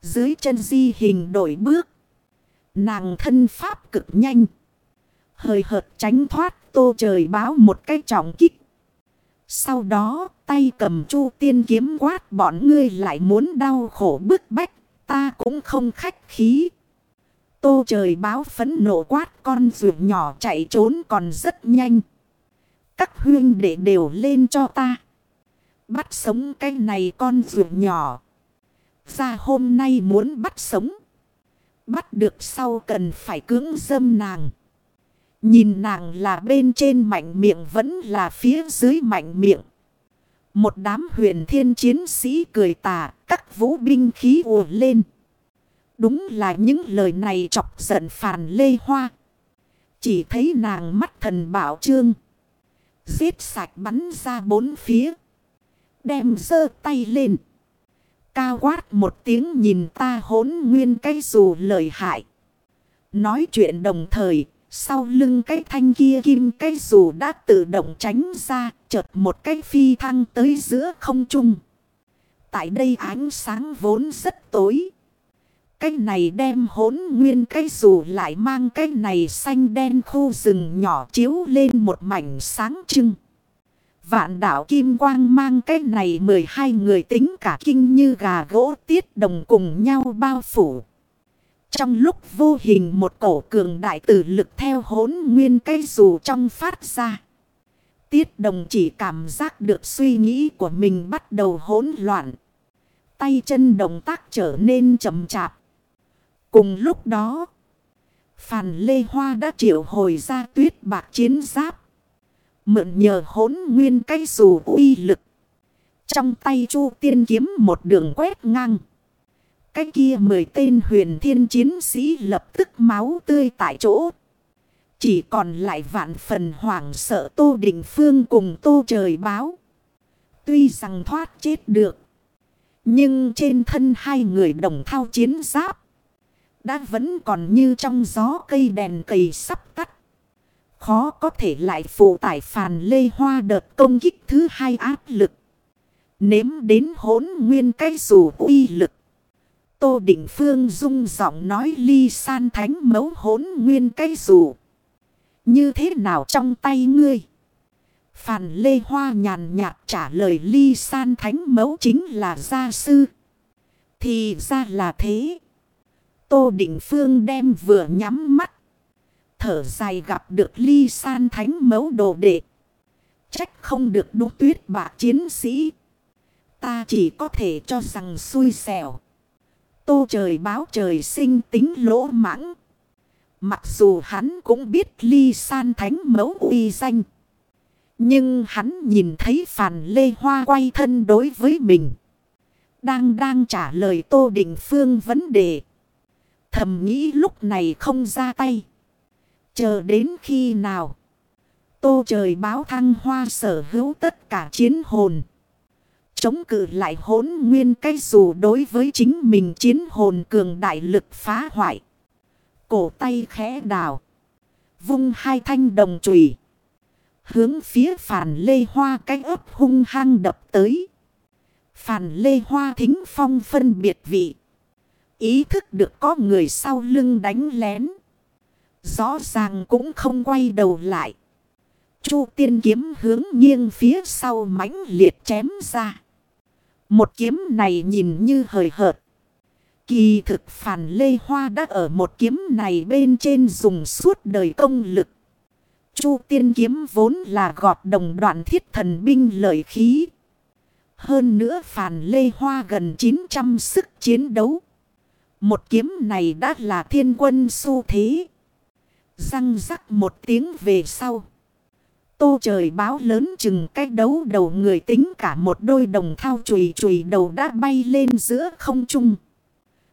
Dưới chân di hình đổi bước. Nàng thân pháp cực nhanh. Hơi hợt tránh thoát tô trời báo một cái trọng kích. Sau đó, tay cầm chu tiên kiếm quát, bọn ngươi lại muốn đau khổ bức bách. Ta cũng không khách khí. Tô trời báo phấn nộ quát, con ruột nhỏ chạy trốn còn rất nhanh. Các huyên đệ đều lên cho ta. Bắt sống cái này con ruột nhỏ. Ra hôm nay muốn bắt sống. Bắt được sau cần phải cưỡng dâm nàng. Nhìn nàng là bên trên mạnh miệng vẫn là phía dưới mạnh miệng. Một đám huyền thiên chiến sĩ cười tà, các vũ binh khí ùa lên. Đúng là những lời này chọc giận phàn lê hoa. Chỉ thấy nàng mắt thần bảo trương. Giết sạch bắn ra bốn phía. Đem dơ tay lên. Cao quát một tiếng nhìn ta hốn nguyên cái dù lời hại. Nói chuyện đồng thời, sau lưng cái thanh kia kim cái dù đã tự động tránh ra, chợt một cái phi thăng tới giữa không trung. Tại đây ánh sáng vốn rất tối. Cái này đem hốn nguyên cái dù lại mang cái này xanh đen khu rừng nhỏ chiếu lên một mảnh sáng trưng. Vạn đảo Kim Quang mang cái này 12 người tính cả kinh như gà gỗ tiết đồng cùng nhau bao phủ. Trong lúc vô hình một cổ cường đại tử lực theo hốn nguyên cây dù trong phát ra. Tiết đồng chỉ cảm giác được suy nghĩ của mình bắt đầu hỗn loạn. Tay chân động tác trở nên chậm chạp. Cùng lúc đó, Phàn Lê Hoa đã triệu hồi ra tuyết bạc chiến giáp. Mượn nhờ hốn nguyên cây dù uy lực. Trong tay chu tiên kiếm một đường quét ngang. Cái kia mười tên huyền thiên chiến sĩ lập tức máu tươi tại chỗ. Chỉ còn lại vạn phần hoảng sợ Tô Đình Phương cùng Tô Trời Báo. Tuy rằng thoát chết được. Nhưng trên thân hai người đồng thao chiến giáp. Đã vẫn còn như trong gió cây đèn cầy sắp tắt. Khó có thể lại phụ tải phàn lê hoa đợt công kích thứ hai áp lực. Nếm đến hốn nguyên cái dù uy lực. Tô Định Phương dung giọng nói ly san thánh mấu hốn nguyên cây dù. Như thế nào trong tay ngươi? Phàn Lê Hoa nhàn nhạt trả lời ly san thánh mấu chính là gia sư. Thì ra là thế. Tô Định Phương đem vừa nhắm mắt thở dài gặp được ly san thánh mấu đồ đệ. Trách không được đúc tuyết bạc chiến sĩ. Ta chỉ có thể cho rằng xui xẻo. Tô trời báo trời sinh tính lỗ mãng. Mặc dù hắn cũng biết ly san thánh mẫu uy danh. Nhưng hắn nhìn thấy phàn lê hoa quay thân đối với mình. Đang đang trả lời Tô Định Phương vấn đề. Thầm nghĩ lúc này không ra tay. Chờ đến khi nào. Tô trời báo thăng hoa sở hữu tất cả chiến hồn. Chống cự lại hỗn nguyên cái dù đối với chính mình chiến hồn cường đại lực phá hoại. Cổ tay khẽ đào. Vung hai thanh đồng chùy Hướng phía phản lê hoa cái ấp hung hăng đập tới. Phản lê hoa thính phong phân biệt vị. Ý thức được có người sau lưng đánh lén. Rõ ràng cũng không quay đầu lại. Chu tiên kiếm hướng nghiêng phía sau mãnh liệt chém ra. Một kiếm này nhìn như hời hợt. Kỳ thực phản lê hoa đã ở một kiếm này bên trên dùng suốt đời công lực. Chu tiên kiếm vốn là gọt đồng đoạn thiết thần binh lợi khí. Hơn nữa phản lê hoa gần 900 sức chiến đấu. Một kiếm này đã là thiên quân su thế. Răng rắc một tiếng về sau. Tô trời báo lớn chừng cách đấu đầu người tính cả một đôi đồng thao chùy chùy đầu đã bay lên giữa không trung.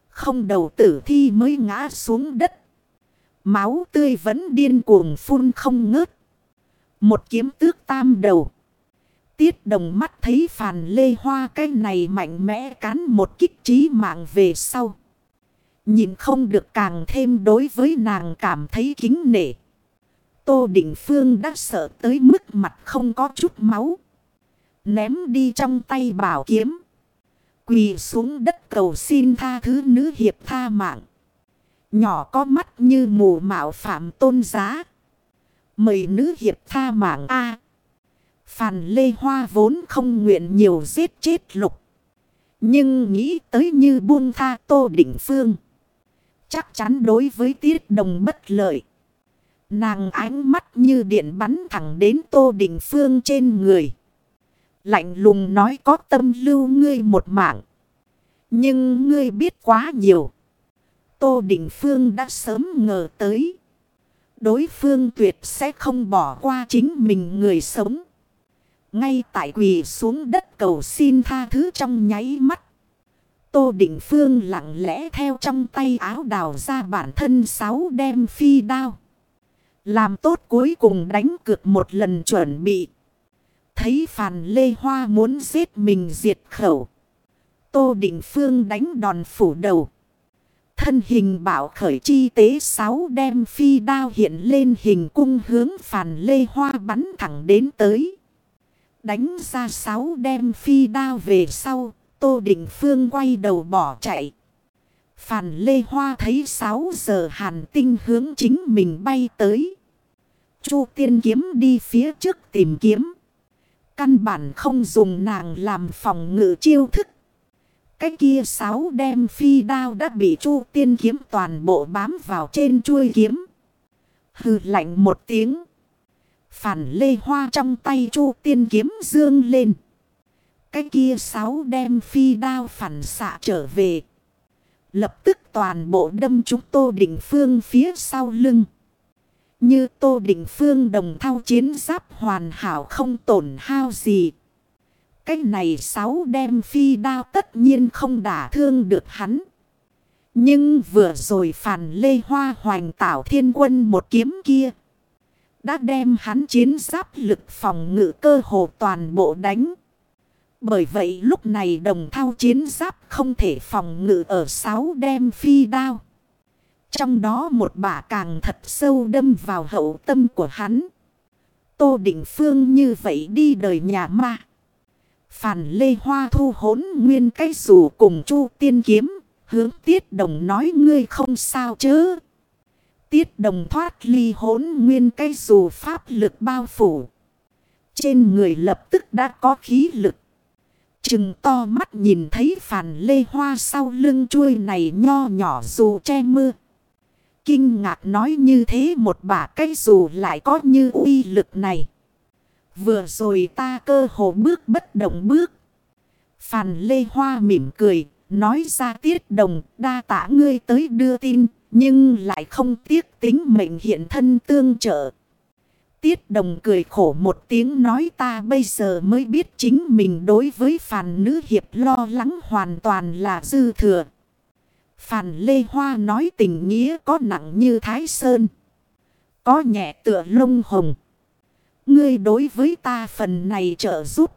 Không đầu tử thi mới ngã xuống đất. Máu tươi vẫn điên cuồng phun không ngớt. Một kiếm tước tam đầu. Tiết đồng mắt thấy phàn lê hoa cái này mạnh mẽ cán một kích trí mạng về sau. Nhìn không được càng thêm đối với nàng cảm thấy kính nể. Tô Định Phương đã sợ tới mức mặt không có chút máu. Ném đi trong tay bảo kiếm. Quỳ xuống đất cầu xin tha thứ nữ hiệp tha mạng. Nhỏ có mắt như mù mạo phạm tôn giá. Mời nữ hiệp tha mạng A. Phàn Lê Hoa vốn không nguyện nhiều giết chết lục. Nhưng nghĩ tới như buông tha Tô Định Phương. Chắc chắn đối với tiết đồng bất lợi. Nàng ánh mắt như điện bắn thẳng đến Tô Định Phương trên người. Lạnh lùng nói có tâm lưu ngươi một mạng. Nhưng ngươi biết quá nhiều. Tô Định Phương đã sớm ngờ tới. Đối phương tuyệt sẽ không bỏ qua chính mình người sống. Ngay tại quỳ xuống đất cầu xin tha thứ trong nháy mắt. Tô Định Phương lặng lẽ theo trong tay áo đào ra bản thân sáu đem phi đao. Làm tốt cuối cùng đánh cược một lần chuẩn bị. Thấy Phàn Lê Hoa muốn giết mình diệt khẩu. Tô Định Phương đánh đòn phủ đầu. Thân hình bảo khởi chi tế sáu đem phi đao hiện lên hình cung hướng Phàn Lê Hoa bắn thẳng đến tới. Đánh ra sáu đem phi đao về sau, Tô Định Phương quay đầu bỏ chạy phản Lê Hoa thấy 6 giờ hàn tinh hướng chính mình bay tới. Chu tiên kiếm đi phía trước tìm kiếm. Căn bản không dùng nàng làm phòng ngự chiêu thức. Cái kia sáu đem phi đao đã bị chu tiên kiếm toàn bộ bám vào trên chuôi kiếm. Hừ lạnh một tiếng. Phản lê hoa trong tay chu tiên kiếm dương lên. Cái kia sáu đem phi đao phản xạ trở về. Lập tức toàn bộ đâm chúng tô đỉnh phương phía sau lưng. Như tô đỉnh phương đồng thao chiến giáp hoàn hảo không tổn hao gì. Cái này sáu đem phi đao tất nhiên không đả thương được hắn. Nhưng vừa rồi phản lê hoa hoành tảo thiên quân một kiếm kia. Đã đem hắn chiến giáp lực phòng ngự cơ hồ toàn bộ đánh. Bởi vậy lúc này đồng thao chiến giáp không thể phòng ngự ở sáu đem phi đao. Trong đó một bả càng thật sâu đâm vào hậu tâm của hắn. Tô Định Phương như vậy đi đời nhà ma. Phản Lê Hoa thu hốn nguyên cái rủ cùng chu tiên kiếm. Hướng tiết đồng nói ngươi không sao chứ. Tiết đồng thoát ly hốn nguyên cái rủ pháp lực bao phủ. Trên người lập tức đã có khí lực. Chừng to mắt nhìn thấy phản lê hoa sau lưng chuôi này nho nhỏ dù che mưa. Kinh ngạc nói như thế một bà cây dù lại có như uy lực này. Vừa rồi ta cơ hồ bước bất động bước. Phàn lê hoa mỉm cười, nói ra tiết đồng đa tả ngươi tới đưa tin, nhưng lại không tiếc tính mệnh hiện thân tương trợ. Tiết đồng cười khổ một tiếng nói ta bây giờ mới biết chính mình đối với phàn nữ hiệp lo lắng hoàn toàn là dư thừa. Phàn Lê Hoa nói tình nghĩa có nặng như Thái Sơn. Có nhẹ tựa lông hồng. Ngươi đối với ta phần này trợ giúp.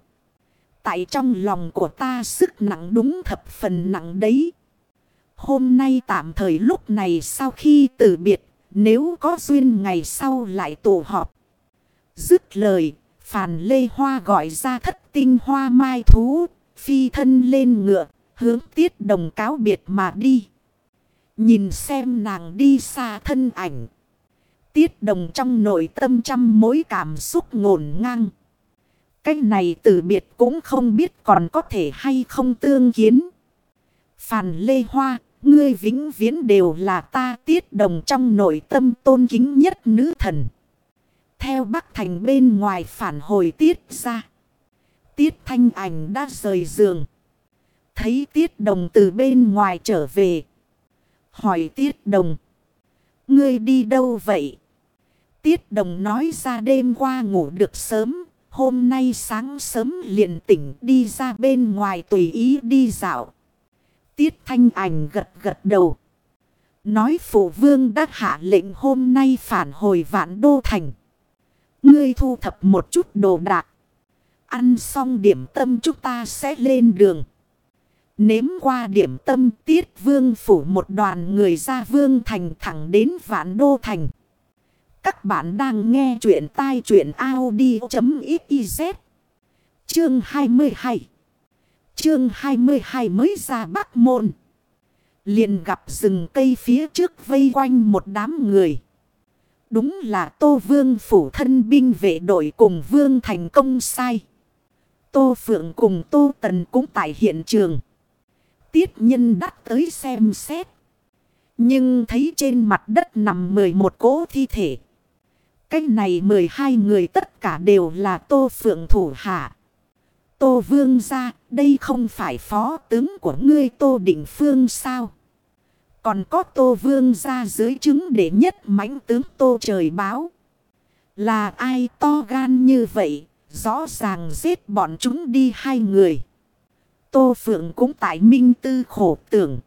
Tại trong lòng của ta sức nặng đúng thập phần nặng đấy. Hôm nay tạm thời lúc này sau khi từ biệt. Nếu có duyên ngày sau lại tụ họp. Dứt lời. Phàn Lê Hoa gọi ra thất tinh hoa mai thú. Phi thân lên ngựa. Hướng tiết đồng cáo biệt mà đi. Nhìn xem nàng đi xa thân ảnh. Tiết đồng trong nội tâm trăm mối cảm xúc ngổn ngang. cách này từ biệt cũng không biết còn có thể hay không tương kiến. Phàn Lê Hoa, ngươi vĩnh viễn đều là ta tiết đồng trong nội tâm tôn kính nhất nữ thần. Theo Bắc Thành bên ngoài phản hồi tiết ra. Tiết thanh ảnh đã rời giường. Thấy tiết đồng từ bên ngoài trở về. Hỏi tiết đồng. Ngươi đi đâu vậy? Tiết đồng nói ra đêm qua ngủ được sớm. Hôm nay sáng sớm liền tỉnh đi ra bên ngoài tùy ý đi dạo. Tiết thanh ảnh gật gật đầu. Nói phụ vương đã hạ lệnh hôm nay phản hồi vạn đô thành. Ngươi thu thập một chút đồ đạc. Ăn xong điểm tâm chúng ta sẽ lên đường. Nếm qua điểm tâm tiết vương phủ một đoàn người ra vương thành thẳng đến vạn đô thành. Các bạn đang nghe chuyện tai chuyện Audi.xyz. Chương 22. Chương 22 mới ra Bắc Môn. Liền gặp rừng cây phía trước vây quanh một đám người. Đúng là Tô Vương phủ thân binh vệ đội cùng Vương thành công sai. Tô Phượng cùng Tô Tần cũng tại hiện trường tiết nhân đắc tới xem xét. Nhưng thấy trên mặt đất nằm 11 cỗ thi thể. Cái này 12 người tất cả đều là tô phượng thủ hạ. Tô vương ra, đây không phải phó tướng của ngươi tô định phương sao? Còn có tô vương ra dưới chứng để nhất mãnh tướng tô trời báo. Là ai to gan như vậy, rõ ràng giết bọn chúng đi hai người. Tô Phượng cũng tại minh tư khổ tưởng.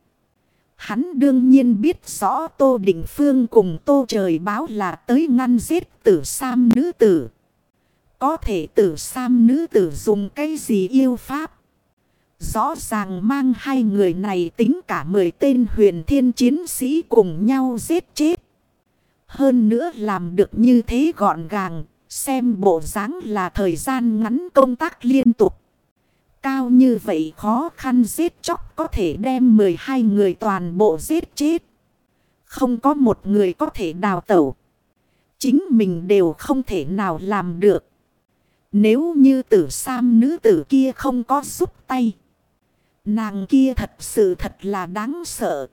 Hắn đương nhiên biết rõ Tô Đình Phương cùng Tô Trời báo là tới ngăn giết tử Sam nữ tử. Có thể tử Sam nữ tử dùng cái gì yêu pháp? Rõ ràng mang hai người này tính cả mười tên huyền thiên chiến sĩ cùng nhau giết chết. Hơn nữa làm được như thế gọn gàng, xem bộ dáng là thời gian ngắn công tác liên tục. Cao như vậy khó khăn giết chóc có thể đem 12 người toàn bộ giết chết. Không có một người có thể đào tẩu. Chính mình đều không thể nào làm được. Nếu như tử Sam nữ tử kia không có giúp tay. Nàng kia thật sự thật là đáng sợ.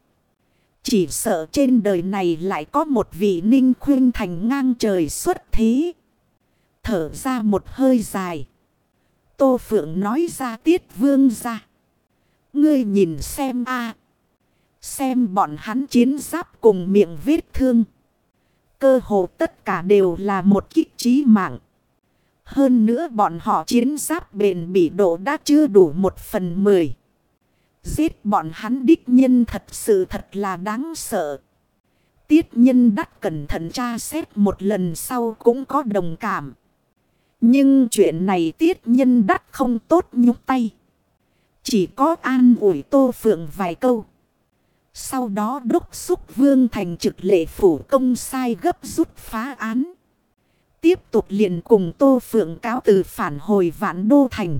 Chỉ sợ trên đời này lại có một vị ninh khuyên thành ngang trời xuất thế. Thở ra một hơi dài. Tô Phượng nói ra tiết vương ra. Ngươi nhìn xem a Xem bọn hắn chiến giáp cùng miệng vết thương. Cơ hồ tất cả đều là một kích trí mạng. Hơn nữa bọn họ chiến giáp bền bỉ độ đã chưa đủ một phần mười. Giết bọn hắn đích nhân thật sự thật là đáng sợ. Tiết nhân đắt cẩn thận tra xét một lần sau cũng có đồng cảm. Nhưng chuyện này tiết nhân đắc không tốt nhúc tay. Chỉ có an ủi tô phượng vài câu. Sau đó đốc xúc vương thành trực lệ phủ công sai gấp rút phá án. Tiếp tục liền cùng tô phượng cáo từ phản hồi vạn đô thành.